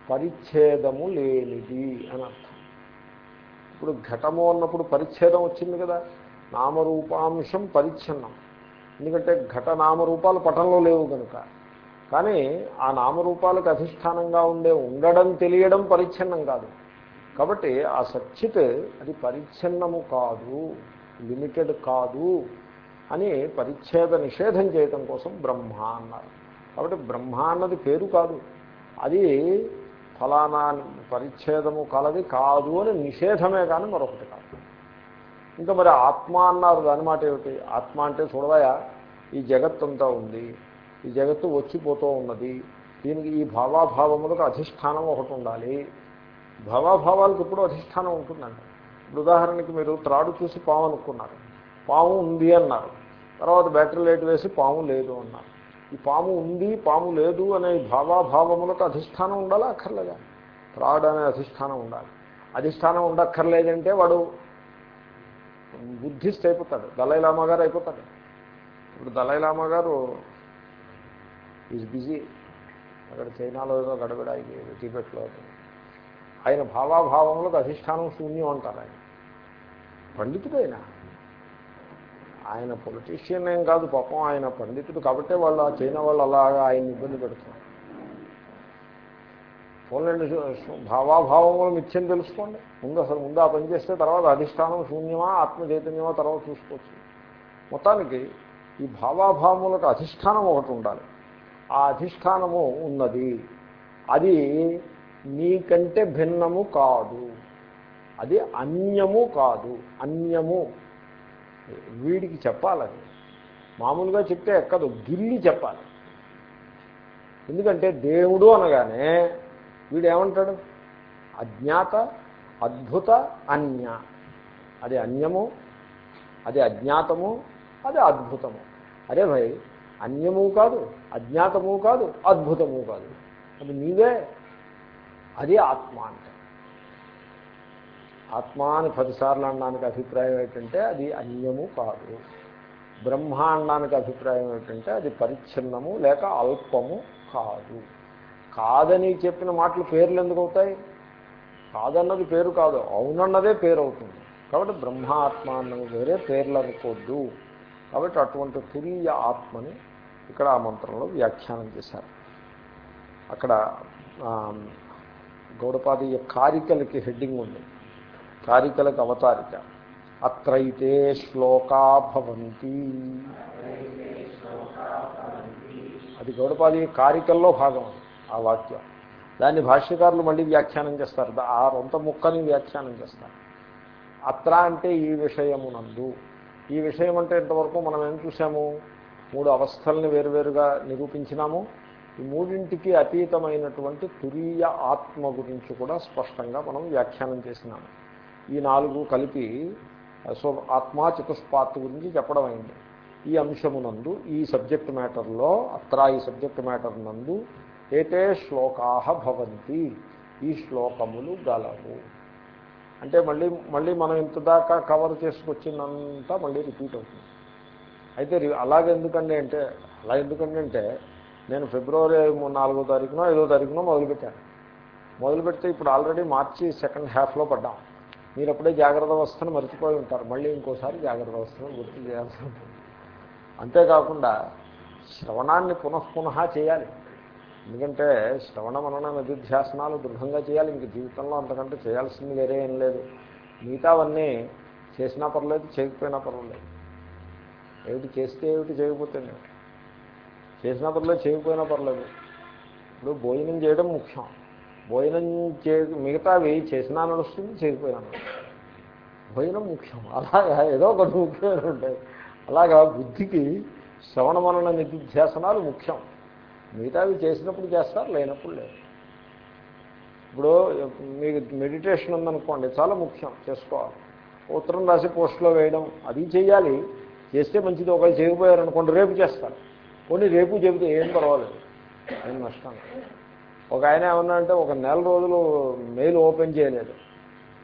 పరిచ్ఛేదము లేనిది అని అర్థం. ఇప్పుడు ఘటము అన్నప్పుడు పరిచ్ఛేదం వచ్చింది కదా. నామరూపాంశం పరిచ్ఛిన్నం. ఎందుకంటే ఘట నామరూపాలు పటంలో లేవు కనుక. కానీ ఆ నామరూపాలకు అధిష్టానంగా ఉండే ఉండడం తెలియడం పరిచ్ఛిన్నం కాదు. కాబట్టి ఆ సచ్చిత్ అది పరిచ్ఛిన్నము కాదు లిమిటెడ్ కాదు అని పరిచ్ఛేద నిషేధం చేయటం కోసం బ్రహ్మ అన్నారు. కాబట్టి బ్రహ్మ అన్నది పేరు కాదు. అది ఫలానా పరిచ్ఛేదము కలది కాదు అని నిషేధమే కానీ మరొకటి కాదు. ఇంకా మరి ఆత్మ అన్నారు దాని మాట ఏమిటి? ఆత్మ అంటే చూడవయా ఈ జగత్తంతా ఉంది. ఈ జగత్తు వచ్చిపోతూ ఉన్నది. దీనికి ఈ భావాభావములకు అధిష్టానం ఒకటి ఉండాలి. భావాభావాలకు ఎప్పుడు అధిష్టానం ఉంటుందండి ఇప్పుడు ఉదాహరణకి మీరు త్రాడు చూసి పాము అనుకున్నారు. పాము ఉంది అన్నారు. తర్వాత బ్యాటరీ లైట్ వేసి పాము లేదు అన్నారు. ఈ పాము ఉంది పాము లేదు అనే భావాభావములకు అధిష్టానం ఉండాలా అక్కర్లేదా? త్రాడు అనే అధిష్టానం ఉండాలి. అధిష్టానం ఉండక్కర్లేదంటే వాడు బుద్ధిస్ట్ అయిపోతాడు. దళైలామా గారు అయిపోతాడు ఇప్పుడు దళైలామా గారు ఈజ్ బిజీ అక్కడ చైనాలో ఏదో గడబడ టిబెట్లో ఆయన భావాభావములకు అధిష్టానం శూన్యం అంటారు ఆయన. పండితుడైనా. ఆయన పొలిటీషియన్ ఏం కాదు పాపం ఆయన పండితుడు కాబట్టే వాళ్ళు ఆ చైనా వాళ్ళు అలాగా ఆయన ఇబ్బంది పెడుతున్నారు. పోలండి భావాభావములు మిథ్యం తెలుసుకోండి. ముందు అసలు ముందు ఆ పని చేస్తే తర్వాత అధిష్టానం శూన్యమా ఆత్మ చైతన్యమా తర్వాత చూసుకోవచ్చు. మొత్తానికి ఈ భావాభావములకు అధిష్టానం ఒకటి ఉండాలి. ఆ అధిష్టానము ఉన్నది. అది నీకంటే భిన్నము కాదు. అది అన్యము కాదు. అన్యము. వీడికి చెప్పాలని. మామూలుగా చెప్తే ఎక్కదు. గిల్లి చెప్పాలి. ఎందుకంటే దేవుడు అనగానే వీడు ఏమంటాడు అజ్ఞాత అద్భుత అన్య. అది అన్యము అది అజ్ఞాతము అది అద్భుతము. అరే భయ్ అన్యము కాదు అజ్ఞాతము కాదు అద్భుతము కాదు. అది నీవే. అది ఆత్మ అంటే. ఆత్మ అని పదిసార్లు అనడానికి అభిప్రాయం ఏంటంటే అది అన్యము కాదు. బ్రహ్మ అనడానికి అభిప్రాయం ఏంటంటే అది పరిచ్ఛిన్నము లేక అల్పము కాదు. కాదని చెప్పిన మాటలు పేర్లు ఎందుకు అవుతాయి? కాదన్నది పేరు కాదు అవునన్నదే పేరు అవుతుంది. కాబట్టి బ్రహ్మాత్మ అన్నది వేరే పేర్లు అనుకోద్దు. కాబట్టి అటువంటి తురీయ ఆత్మని ఇక్కడ ఆ మంత్రంలో వ్యాఖ్యానం చేశారు. అక్కడ గౌడపాదీయ కారికలకి హెడ్డింగ్ ఉంది. కారికలకు అవతారిక. అత్రైతే శ్లోకా భవంతి. అది గౌడపాదీయ కారికల్లో భాగం ఆ వాక్యం. దాన్ని భాష్యకారులు మళ్ళీ వ్యాఖ్యానం చేస్తారు. ఆ రొంత ముక్కని వ్యాఖ్యానం చేస్తారు. అత్ర అంటే ఈ విషయమునందు. ఈ విషయం అంటే ఇంతవరకు మనం ఏం చూసాము మూడు అవస్థల్ని వేరువేరుగా నిరూపించినాము. ఈ మూడింటికి అతీతమైనటువంటి తురీయ ఆత్మ గురించి కూడా స్పష్టంగా మనం వ్యాఖ్యానం చేసినాము. ఈ నాలుగు కలిపి సో ఆత్మా చతుష్పాత్ గురించి చెప్పడం అయింది. ఈ అంశమునందు ఈ సబ్జెక్ట్ మ్యాటర్లో అత్రా ఈ సబ్జెక్ట్ మ్యాటర్ నందు ఏతే శ్లోకా భవంతి. ఈ శ్లోకములు గలవు. అంటే మళ్ళీ మళ్ళీ మనం ఇంతదాకా కవర్ చేసుకొచ్చిందంతా మళ్ళీ రిపీట్ అవుతుంది. అయితే అలాగెందుకండి అంటే అలా ఎందుకండి అంటే నేను ఫిబ్రవరి నాలుగో తారీఖునో ఐదో తారీఖునో మొదలుపెట్టాను. మొదలుపెడితే ఇప్పుడు ఆల్రెడీ మార్చి సెకండ్ హాఫ్లో పడ్డాం. మీరు అప్పుడే జాగ్రత్త అవస్థను మర్చిపోయి ఉంటారు. మళ్ళీ ఇంకోసారి జాగ్రత్త అవస్థను గుర్తు చేయాల్సి ఉంటుంది. అంతేకాకుండా శ్రవణాన్ని పునఃపునః చేయాలి. ఎందుకంటే శ్రవణ మనన నిధిధ్యాసనాలు దృఢంగా చేయాలి. ఇంక జీవితంలో అంతకంటే చేయాల్సింది వేరే ఏం లేదు. మిగతావన్నీ చేసినా పర్లేదు చేయకపోయినా పర్వాలేదు. ఏమిటి చేస్తే ఏమిటి చేయకపోతే చేసినా పర్లేదు చేయకపోయినా పర్లేదు. ఇప్పుడు భోజనం చేయడం ముఖ్యం. భోజనం చే మిగతావి చేసినా నడుస్తుంది చేయకపోయినా భోజనం ముఖ్యం. అలాగా ఏదో ఒకటి ముఖ్యమైన ఉంటాయి. అలాగా బుద్ధికి శ్రవణ మనన నిధిధ్యాసనాలు ముఖ్యం. మిగతావి చేసినప్పుడు చేస్తారు లేనప్పుడు లేదు. ఇప్పుడు మీకు మెడిటేషన్ ఉందనుకోండి చాలా ముఖ్యం చేసుకోవాలి. ఉత్తరం రాసి పోస్ట్లో వేయడం అది చేయాలి. చేస్తే మంచిది ఒకవేళ చేయకపోయారు అనుకోండి రేపు చేస్తారు. కొన్ని రేపు చెబితే ఏం పర్వాలేదు ఏం నష్టం ఒక ఆయన ఏమన్నా అంటే ఒక నెల రోజులు మెయిల్ ఓపెన్ చేయలేదు.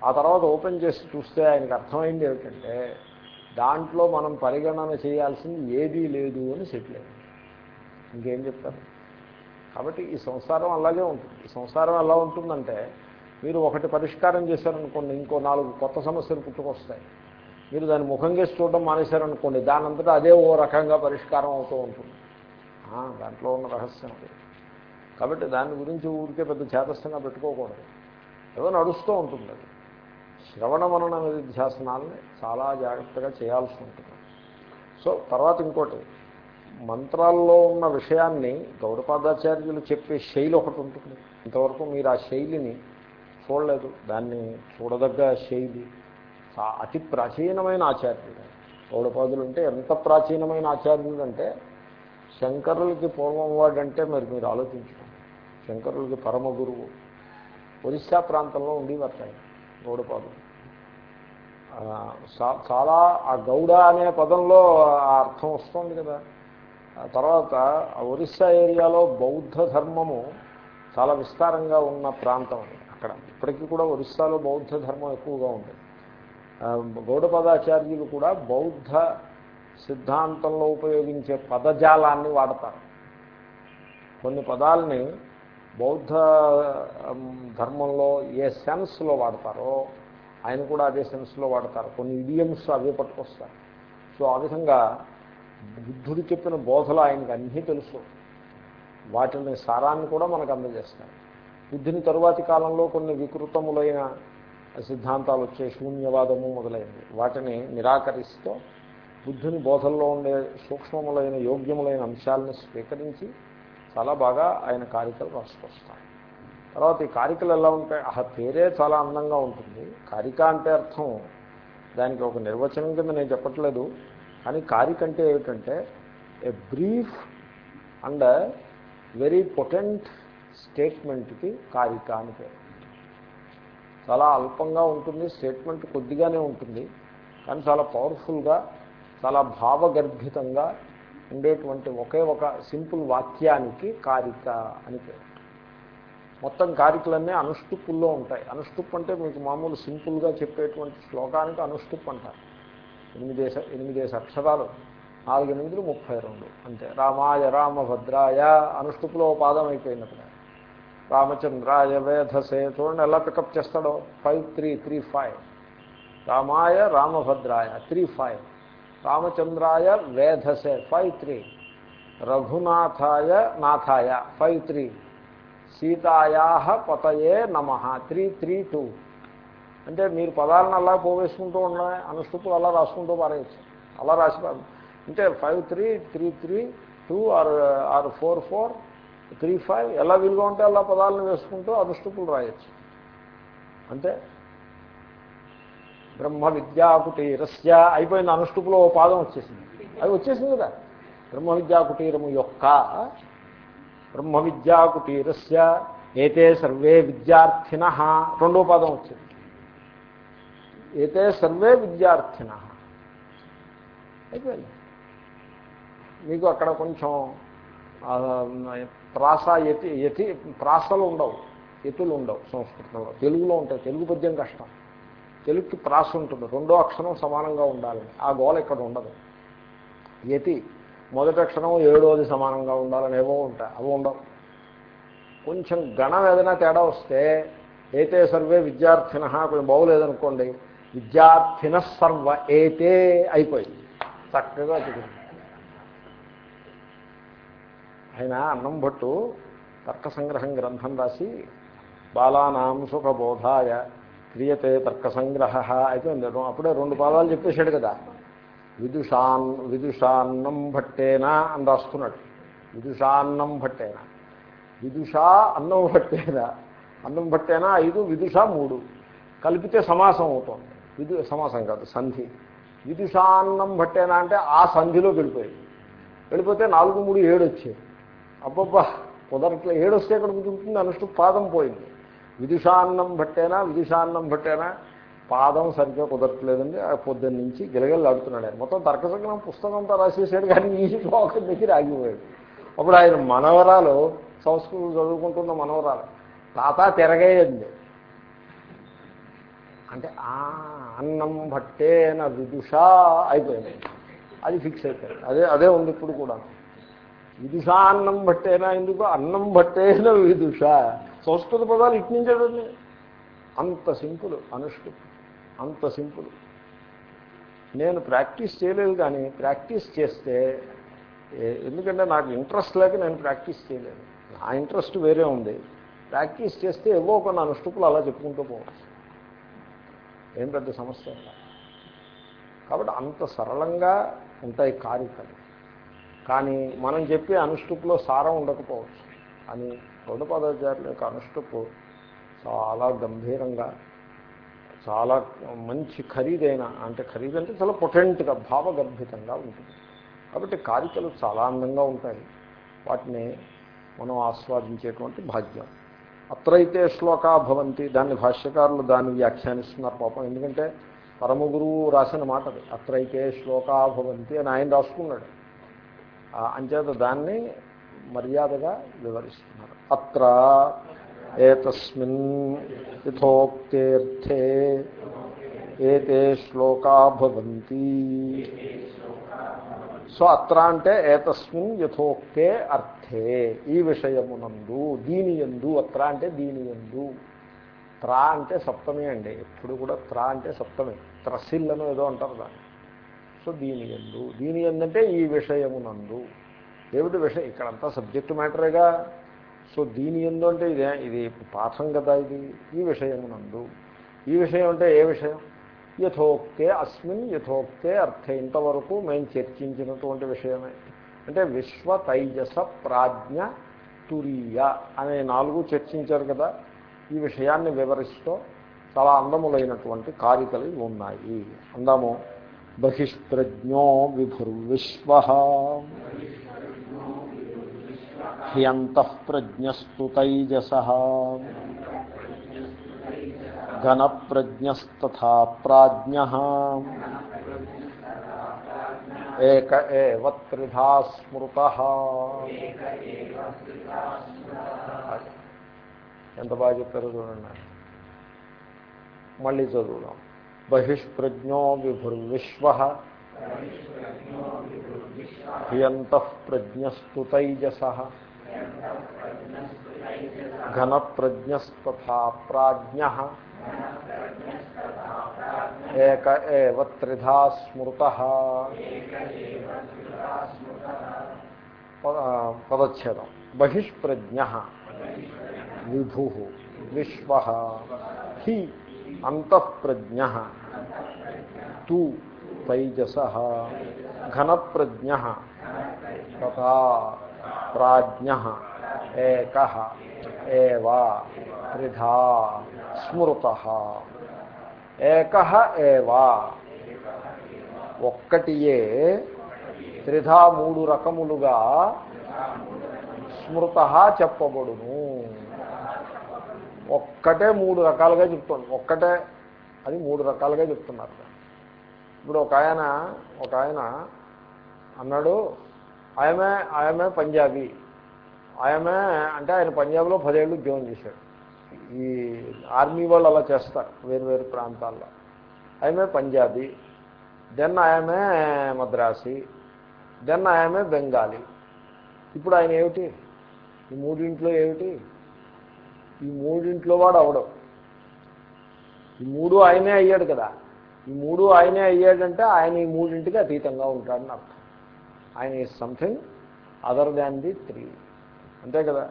ఆ తర్వాత ఓపెన్ చేసి చూస్తే ఆయనకు అర్థమైంది ఏమిటంటే దాంట్లో మనం పరిగణన చేయాల్సింది ఏదీ లేదు అని సెటిల్ అయింది ఇంకేం చెప్తారు? కాబట్టి ఈ సంసారం అలాగే ఉంటుంది. ఈ సంసారం ఎలా ఉంటుందంటే మీరు ఒకటి పరిష్కారం చేశారనుకోండి ఇంకో నాలుగు కొత్త సమస్యలు పుట్టుకొస్తాయి. మీరు దాన్ని ముఖం చేసి చూడడం మానేశారనుకోండి దానంతటా అదే ఓ రకంగా పరిష్కారం అవుతూ ఉంటుంది. దాంట్లో ఉన్న రహస్యం అది. కాబట్టి దాని గురించి ఊరికే పెద్ద చేతస్థంగా పెట్టుకోకూడదు. ఏదో నడుస్తూ ఉంటుంది అది. శ్రవణ మనన నిధ్యాసనాలని చాలా జాగ్రత్తగా చేయాల్సి ఉంటుంది. సో తర్వాత ఇంకోటి మంత్రాల్లో ఉన్న విషయాన్ని గౌడపాదాచార్యులు చెప్పే శైలి ఒకటి ఉంటుంది. ఇంతవరకు మీరు ఆ శైలిని చూడలేదు. దాన్ని చూడదగ్గ శైలి. అతి ప్రాచీనమైన ఆచార్యుడు. గౌడపాదులు అంటే ఎంత ప్రాచీనమైన ఆచార్యుడు అంటే శంకరులకి పూర్వం వాడంటే మరి మీరు ఆలోచించుకోండి. శంకరులకి పరమ గురువు. ఒరిస్సా ప్రాంతంలో ఉండేవారు ఆయన గౌడపాదులు. చాలా ఆ గౌడ అనే పదంలో ఆ అర్థం వస్తుంది కదా. తర్వాత ఒరిస్సా ఏరియాలో బౌద్ధ ధర్మము చాలా విస్తారంగా ఉన్న ప్రాంతం అది. అక్కడ ఇప్పటికీ కూడా ఒరిస్సాలో బౌద్ధ ధర్మం ఎక్కువగా ఉంది. గౌడపదాచార్యులు కూడా బౌద్ధ సిద్ధాంతంలో ఉపయోగించే పదజాలాన్ని వాడతారు. కొన్ని పదాలని బౌద్ధ ధర్మంలో ఏ సెన్స్లో వాడతారో ఆయన కూడా అదే సెన్స్లో వాడతారు. కొన్ని ఇడియమ్స్ అవే పట్టుకొస్తారు. సో ఆ విధంగా బుద్ధుడు చెప్పిన బోధలు ఆయనకు అన్నీ తెలుసు. వాటిని సారాన్ని కూడా మనకు అందజేస్తారు. బుద్ధుని తరువాతి కాలంలో కొన్ని వికృతములైన సిద్ధాంతాలు వచ్చే శూన్యవాదము మొదలైనవి. వాటిని నిరాకరిస్తూ బుద్ధుని బోధల్లో ఉండే సూక్ష్మములైన యోగ్యములైన అంశాలను స్వీకరించి చాలా బాగా ఆయన కారికలు రాసుకొస్తారు. తర్వాత ఈ కారికలు ఎలా ఉంటాయి? ఆ పేరే చాలా అందంగా ఉంటుంది. కారిక అంటే అర్థం. దానికి ఒక నిర్వచనం కింద నేను చెప్పట్లేదు. కానీ కారిక అంటే ఏమిటంటే a brief and very potent స్టేట్మెంట్కి కారిక అని పేరు. చాలా అల్పంగా ఉంటుంది స్టేట్మెంట్ కొద్దిగానే ఉంటుంది కానీ చాలా పవర్ఫుల్గా చాలా భావగర్భితంగా ఉండేటువంటి ఒకే ఒక సింపుల్ వాక్యానికి కారిక అని పేరు. మొత్తం కారికలన్నీ అనుష్టుప్పుల్లో ఉంటాయి. అనుష్టుప్ అంటే మీకు మామూలు సింపుల్గా చెప్పేటువంటి శ్లోకానికి అనుష్టుప్ అంటారు. ఎనిమిదేస ఎనిమిదేసి అక్షరాలు నాలుగు ఎనిమిదిలు ముప్పై రెండు. అంతే. రామాయ రామభద్రాయ అనుష్టుపులో పాదం అయిపోయినప్పుడు రామచంద్రాయ వేధసే చూడండి ఎలా పికప్ చేస్తాడో. ఫైవ్ త్రీ త్రీ ఫైవ్ రామాయ రామభద్రాయ త్రీ ఫైవ్ రామచంద్రాయ వేధసే ఫైవ్ త్రీ రఘునాథాయ నాథాయ ఫైవ్ త్రీ సీతాయా పతయే నమ త్రీ త్రీ టూ అంటే మీరు పదాలను అలా పోవేసుకుంటూ ఉన్నాయి అనుష్టుపులు అలా రాసుకుంటూ పారేయచ్చు. అలా రాసి అంటే five three three three two or or four four three five ఎలా వీలుగా ఉంటే అలా పదాలను వేసుకుంటూ అనుష్టుపులు రాయొచ్చు. అంతే? బ్రహ్మ విద్యాకుటీరస్య అయిపోయింది అనుష్టుపులో ఓ పాదం వచ్చేసింది. అది వచ్చేసింది కదా. బ్రహ్మ విద్యాకుటీరము యొక్క బ్రహ్మ విద్యాకుటీరస్య ఏతే సర్వే విద్యార్థిన రెండో పాదం వచ్చింది ఏతే సర్వే విద్యార్థిన. అయిపోయింది. మీకు అక్కడ కొంచెం ప్రాస యతి యతి ప్రాసలు ఉండవు. ఎతులు ఉండవు సంస్కృతంలో. తెలుగులో ఉంటాయి. తెలుగు పద్యం కష్టం. తెలుగుకి ప్రాస ఉంటుంది. రెండో అక్షరం సమానంగా ఉండాలని ఆ గోల ఇక్కడ ఉండదు. యతి మొదటి అక్షరం ఏడోది సమానంగా ఉండాలని ఏవో ఉంటాయి. అవి ఉండవు. కొంచెం గణం ఏదైనా తేడా వస్తే ఏతే సర్వే విద్యార్థిన కొంచెం బాగులేదనుకోండి విద్యార్థిన సర్వ ఏతే అయిపోయింది. చక్కగా చెప్పింది ఆయన అన్నం భట్టు తర్క సంగ్రహం గ్రంథం రాసి బాలానాం సుఖబోధాయ క్రియతే తర్క సంగ్రహ అయిపోయింది అప్పుడే రెండు పాదాలు చెప్పేశాడు కదా. విదుషాన్ విదుషాన్నం భట్టేనా అని రాస్తున్నాడు. విదుషాన్నం భట్టేనా. విదుష అన్నం భట్టేనా. అన్నం భట్టేనా ఐదు విదుష మూడు. కలిపితే సమాసం అవుతుంది. విధి సమాసం కాదు సంధి. విదుషాన్నం భట్టేనా అంటే ఆ సంధిలో వెళ్ళిపోయింది వెళ్ళిపోతే నాలుగు మూడు ఏడు వచ్చాయి. అబ్బబ్బా కుదరట్లే. ఏడు వస్తే ఇక్కడ కుదురుతుంది? అనుష్టు పాదం పోయింది. విదుషాన్నం భట్టేనా? విదుషాన్నం భట్టేనా? పాదం సరిగ్గా కుదరట్లేదండి. ఆ పొద్దున్న నుంచి గిలగలాడుతున్నాడు ఆయన. మొత్తం తర్కసంగం పుస్తకం అంతా రాసేసాడు కానీ ఈ శ్లోకం దగ్గర ఆగిపోయాడు అప్పుడు ఆయన మనవరాలు సంస్కృతం చదువుకుంటున్న మనవరాలు తాత తిరగేయండి. అంటే ఆ అన్నం భట్టేన విదుష అయిపోయింది. అది ఫిక్స్ అయిపోయింది. అదే అదే ఉంది ఇప్పుడు కూడా. విదుష అన్నం భట్టేనా ఎందుకు? అన్నం భట్టేన విదుష. సంస్కృత పదాలు ఇటు నుంచే అంత సింపుల్ అనుష్ఠు అంత సింపుల్. నేను ప్రాక్టీస్ చేయలేదు కానీ ప్రాక్టీస్ చేస్తే ఎందుకంటే నాకు ఇంట్రెస్ట్ లేక నేను ప్రాక్టీస్ చేయలేదు. నా ఇంట్రెస్ట్ వేరే ఉంది. ప్రాక్టీస్ చేస్తే ఏవో కొన్ని అనుష్టుపులు అలా చెప్పుకుంటూ పోవచ్చు. ఏం పెద్ద సమస్య కాదు. కాబట్టి అంత సరళంగా ఉంటాయి కారికలు కానీ మనం చెప్పే అనుష్ఠుపులో సారం ఉండకపోవచ్చు. అని గౌడపాదాచార్యుల యొక్క అనుష్టుపు చాలా గంభీరంగా చాలా మంచి ఖరీదైన అంటే ఖరీదంటే చాలా పొటెంట్గా భావగర్భితంగా ఉంటుంది. కాబట్టి కారికలు చాలా అందంగా ఉంటాయి. వాటిని మనం ఆస్వాదించేటువంటి భాగ్యం. అత్రైతే శ్లోకా భవంతి. దాన్ని భాష్యకారులు దాన్ని వ్యాఖ్యానిస్తున్నారు పాపం. ఎందుకంటే పరమ గురువు రాసిన మాట అది. అత్రైతే శ్లోకా భవంతి అని ఆయన రాసుకున్నాడు. అంచేత దాన్ని మర్యాదగా వివరిస్తున్నారు. అత్ర ఏతస్మిన్ యథోక్తేర్థే ఏతే శ్లోకా భవంతి. సో అత్ర అంటే ఏతస్మిన్ యథోక్తే అర్థ ఈ విషయమునందు దీని ఎందు అత్ర అంటే దీని ఎందు త్రా అంటే సప్తమే అండి ఎప్పుడు కూడా త్రా అంటే సప్తమే. త్రసిల్లను ఏదో అంటారు దాన్ని. సో దీని ఎందు దీని ఎందంటే ఈ విషయమునందు. ఏమిటి విషయం ఇక్కడంతా సబ్జెక్టు మ్యాటరేగా. సో దీని ఎందు అంటే ఇదే ఇది పాఠం కదా ఇది ఈ విషయమునందు. ఈ విషయం అంటే ఏ విషయం? యథోక్తే అస్మిన్ యథోక్తే అర్థ. ఇంతవరకు మేము చర్చించినటువంటి విషయమే. అంటే విశ్వ తైజస ప్రాజ్ఞ తురియ అనే నాలుగు చర్చించారు కదా. ఈ విషయాన్ని వివరిస్తూ చాలా అందములైనటువంటి కారికలు ఉన్నాయి. అందాము బహిష్ప్రజ్ఞో విభుర్విశ్వ. హ్యంతఃప్రజ్ఞస్తు తైజస. ఘనప్రజ్ఞస్తథా ప్రాజ్ఞ. ఏక ఏవ త్రిధా స్మృత ఎంత బాగా చెప్పారో చూడండి. మళ్ళీ చదువుదాం. బహిష్ప్రజ్ఞో విభుర్విశ్వ. హ్యంతఃప్రజ్ఞస్తు తైజస. ఘనప్రజ్ఞస్తథా ప్రాజ్ఞ. ఏక ఏవ త్రిధా స్మృత పదచ్ఛేదం బహిష్ప్రజ్ఞ విభు విశ్వ హి అంతఃప్రజ్ఞ తు తైజస ఘనప్రజ్ఞ తథా ప్రాజ్ఞ ఏక ఏవ త్రిధా స్మృత. ఏక ఏవా. ఒక్కటియే త్రిధా మూడు రకములుగా స్మృత చెప్పబడును. ఒక్కటే మూడు రకాలుగా చెప్తుంది. ఒక్కటే అది మూడు రకాలుగా చెప్తున్నారు. ఇప్పుడు ఒక ఆయన ఒక ఆయన అన్నాడు ఆయమే ఆయమే పంజాబీ. ఆయమే అంటే ఆయన పంజాబ్లో పదేళ్ళు ఉద్యోగం చేశాడు. ఈ ఆర్మీ వాళ్ళు అలా చేస్తారు వేరు వేరు ప్రాంతాల్లో. I'm a Punjabi then I'm a Madrasi then I'm a Bengali ఇప్పుడు ఆయన ఏమిటి? ఈ మూడింట్లో ఏమిటి? ఈ మూడింట్లో వాడు అవడం. ఈ మూడు ఆయనే అయ్యాడు కదా. ఈ మూడు ఆయనే అయ్యాడంటే ఆయన ఈ మూడింటికి అతీతంగా ఉంటాడని అర్థం. ఆయన is something other than the three అంతే కదా?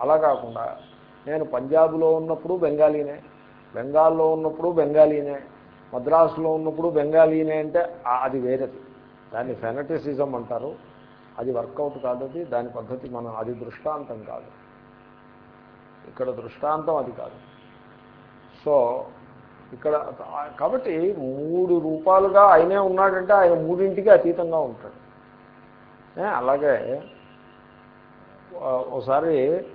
అలా కాకుండా నేను పంజాబ్లో ఉన్నప్పుడు బెంగాలీనే బెంగాల్లో ఉన్నప్పుడు బెంగాలీనే మద్రాసులో ఉన్నప్పుడు బెంగాలీనే అంటే అది వేరేది. దాన్ని ఫెనటిసిజం అంటారు. అది వర్కౌట్ కాదు అది. దాని పద్ధతి మనం అది దృష్టాంతం కాదు. ఇక్కడ దృష్టాంతం అది కాదు. సో ఇక్కడ కాబట్టి మూడు రూపాలుగా ఆయనే ఉన్నాడంటే ఆయన మూడింటికి అతీతంగా ఉంటాడు. అలాగే ఒకసారి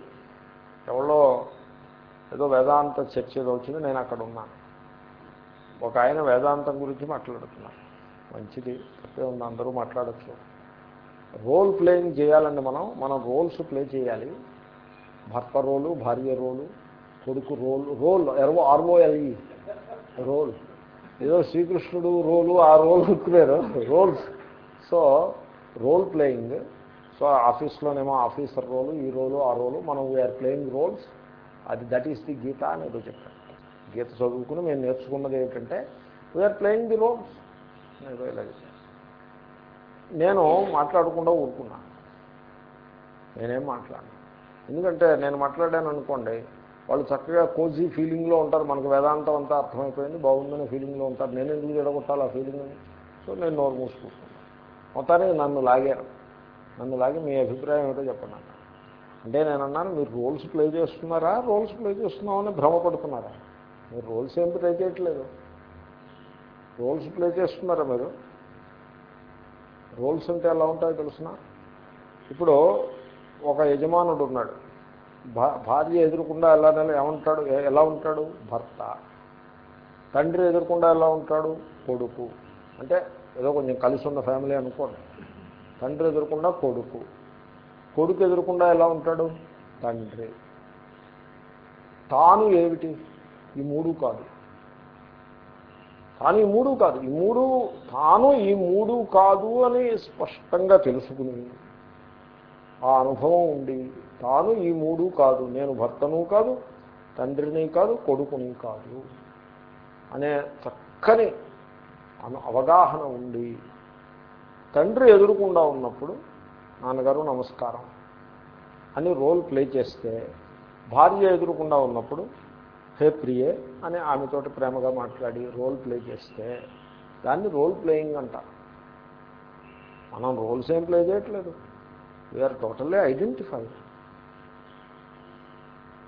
ఎవరో ఏదో వేదాంత చర్చ ఏదో వచ్చింది నేను అక్కడ ఉన్నాను. ఒక ఆయన వేదాంతం గురించి మాట్లాడుతున్నాను మంచిది తప్పే ఉంది అందరూ మాట్లాడచ్చు. రోల్ ప్లేయింగ్ చేయాలండి మనం మనం రోల్స్ ప్లే చేయాలి. భర్త రోలు భార్య రోలు కొడుకు role role ఎర్వో R O L E role. ఏదో శ్రీకృష్ణుడు రోలు ఆ role ఉక్కులేరు roles. So role playing so ఆఫీస్లోనేమో officer role ఈ రోలు ఆ రోలు మనం వీఆర్ ప్లేయింగ్ రోల్స్ అది దట్ ఈస్ ది గీత అని ఏదో చెప్పాను గీత చదువుకుని మేము నేర్చుకున్నది ఏమిటంటే వీఆర్ ప్లేయింగ్ ది రోల్స్ ఏదో ఇలా నేను మాట్లాడకుండా ఊరుకున్నా. నేనేం మాట్లాడను. ఎందుకంటే నేను మాట్లాడాను అనుకోండి వాళ్ళు చక్కగా కోజీ ఫీలింగ్లో ఉంటారు. మనకు వేదాంతం అంతా అర్థమైపోయింది బాగుందనే ఫీలింగ్లో ఉంటారు. నేను ఎందుకు జడగొట్టాలి ఆ ఫీలింగ్ని సో నేను నోరు మూసుకుంటున్నాను మొత్తానికి నన్ను లాగారు. నన్ను లాగి మీ అభిప్రాయం ఏమిటో చెప్పండి అంటే నేను అన్నాను మీరు రోల్స్ ప్లే చేస్తున్నారా? రోల్స్ ప్లే చేస్తున్నామని భ్రమపడుతున్నారా? మీరు రోల్స్ ఏం ప్లే చేయట్లేదు. రోల్స్ ప్లే చేస్తున్నారా మీరు? రోల్స్ అంటే ఎలా ఉంటాయో తెలుసిన? ఇప్పుడు ఒక యజమానుడు ఉన్నాడు. భా- భార్య ఎదురుకుండా ఎలా ఏమంటాడు? ఎలా ఉంటాడు? భర్త. తండ్రి ఎదురకుండా ఎలా ఉంటాడు? కొడుకు. అంటే ఏదో కొంచెం కలిసి ఉన్న ఫ్యామిలీ అనుకోండి. తండ్రి ఎదురకుండా కొడుకు. కొడుకు ఎదురకుండా ఎలా ఉంటాడు? తండ్రి. తాను ఏమిటి? ఈ మూడు కాదు. తాను ఈ మూడు కాదు. ఈ మూడు తాను ఈ మూడు కాదు అని స్పష్టంగా తెలుసుకుని ఆ అనుభవం ఉండి తాను ఈ మూడు కాదు. నేను భర్తను కాదు తండ్రిని కాదు కొడుకుని కాదు అనే చక్కని అవగాహన ఉండి తండ్రి ఎదురుకుండా ఉన్నప్పుడు నాన్నగారు నమస్కారం అని రోల్ ప్లే చేస్తే భార్య ఎదురుకుండా ఉన్నప్పుడు హే ప్రియే అని ఆమెతోటి ప్రేమగా మాట్లాడి రోల్ ప్లే చేస్తే దాన్ని రోల్ ప్లేయింగ్ అంటారు మనం రోల్స్ ఏం ప్లే చేయట్లేదు. వీఆర్ టోటల్లీ ఐడెంటిఫైడ్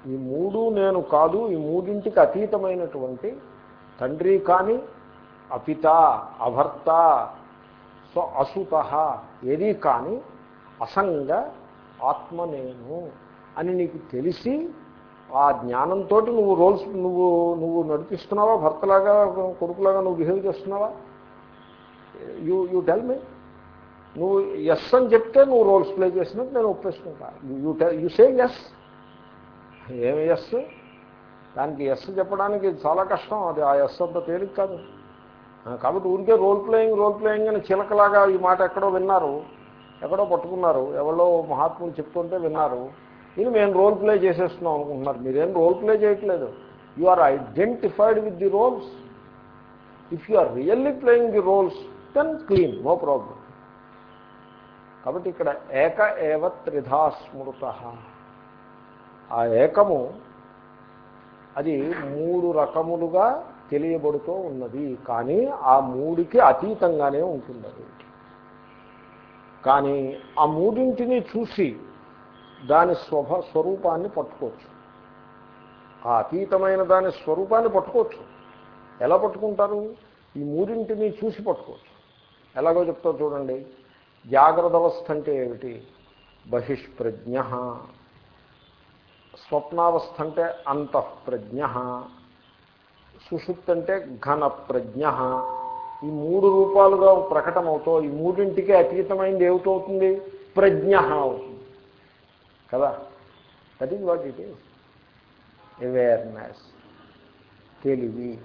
ఈ మూడు నేను కాదు ఈ మూడింటికి అతీతమైనటువంటి తండ్రి కానీ అపిత అభర్త సో అసుత ఏదీ కానీ అసంగ ఆత్మ నేను అని నీకు తెలిసి ఆ జ్ఞానంతో నువ్వు రోల్స్ నువ్వు నువ్వు నడిపిస్తున్నావా? భర్తలాగా కొడుకులాగా నువ్వు బిహేవ్ చేస్తున్నావా? యూ యూ టెల్ మీ నువ్వు ఎస్ అని చెప్తే నువ్వు రోల్స్ ప్లే చేసినట్టు నేను ఒప్పేసుకుంటా. You tell you say yes ఏమి ఎస్ దానికి ఎస్ చెప్పడానికి చాలా కష్టం. అది ఆ ఎస్ అంత తేలిక కాదు. కాబట్టి ఊరికే రోల్ ప్లేయింగ్ రోల్ ప్లేయింగ్ అని చిలకలాగా ఈ మాట ఎక్కడో విన్నారు. ఎక్కడో పట్టుకున్నారు. ఎవరో మహాత్ములు చెప్తుంటే విన్నారు. ఇది మేము రోల్ ప్లే చేసేస్తున్నాం అనుకుంటున్నారు. మీరేం రోల్ ప్లే చేయట్లేదు. You are identified with the roles if you are really playing the roles then clean no problem కాబట్టి ఇక్కడ ఏక ఏవ త్రిధా స్మృత. ఆ ఏకము అది మూడు రకములుగా తెలియబడుతూ ఉన్నది. కానీ ఆ మూడికి అతీతంగానే ఉంటుంది అది కానీ ఆ మూడింటిని చూసి దాని స్వభ స్వరూపాన్ని పట్టుకోవచ్చు. ఆ అతీతమైన దాని స్వరూపాన్ని పట్టుకోవచ్చు. ఎలా పట్టుకుంటారు? ఈ మూడింటిని చూసి పట్టుకోవచ్చు. ఎలాగో చెప్తా చూడండి. జాగ్రత్త అవస్థ అంటే ఏమిటి? బహిష్ప్రజ్ఞ. స్వప్నావస్థ అంటే అంతఃప్రజ్ఞ. సుషుప్తి అంటే ఘన ప్రజ్ఞ ఈ మూడు రూపాలుగా ప్రకటమవుతూ ఈ మూడింటికి అతీతమైంది ఏమిటవుతుంది? ప్రజ్ఞ అవుతుంది. కదా? That is what it is awareness తెలివి.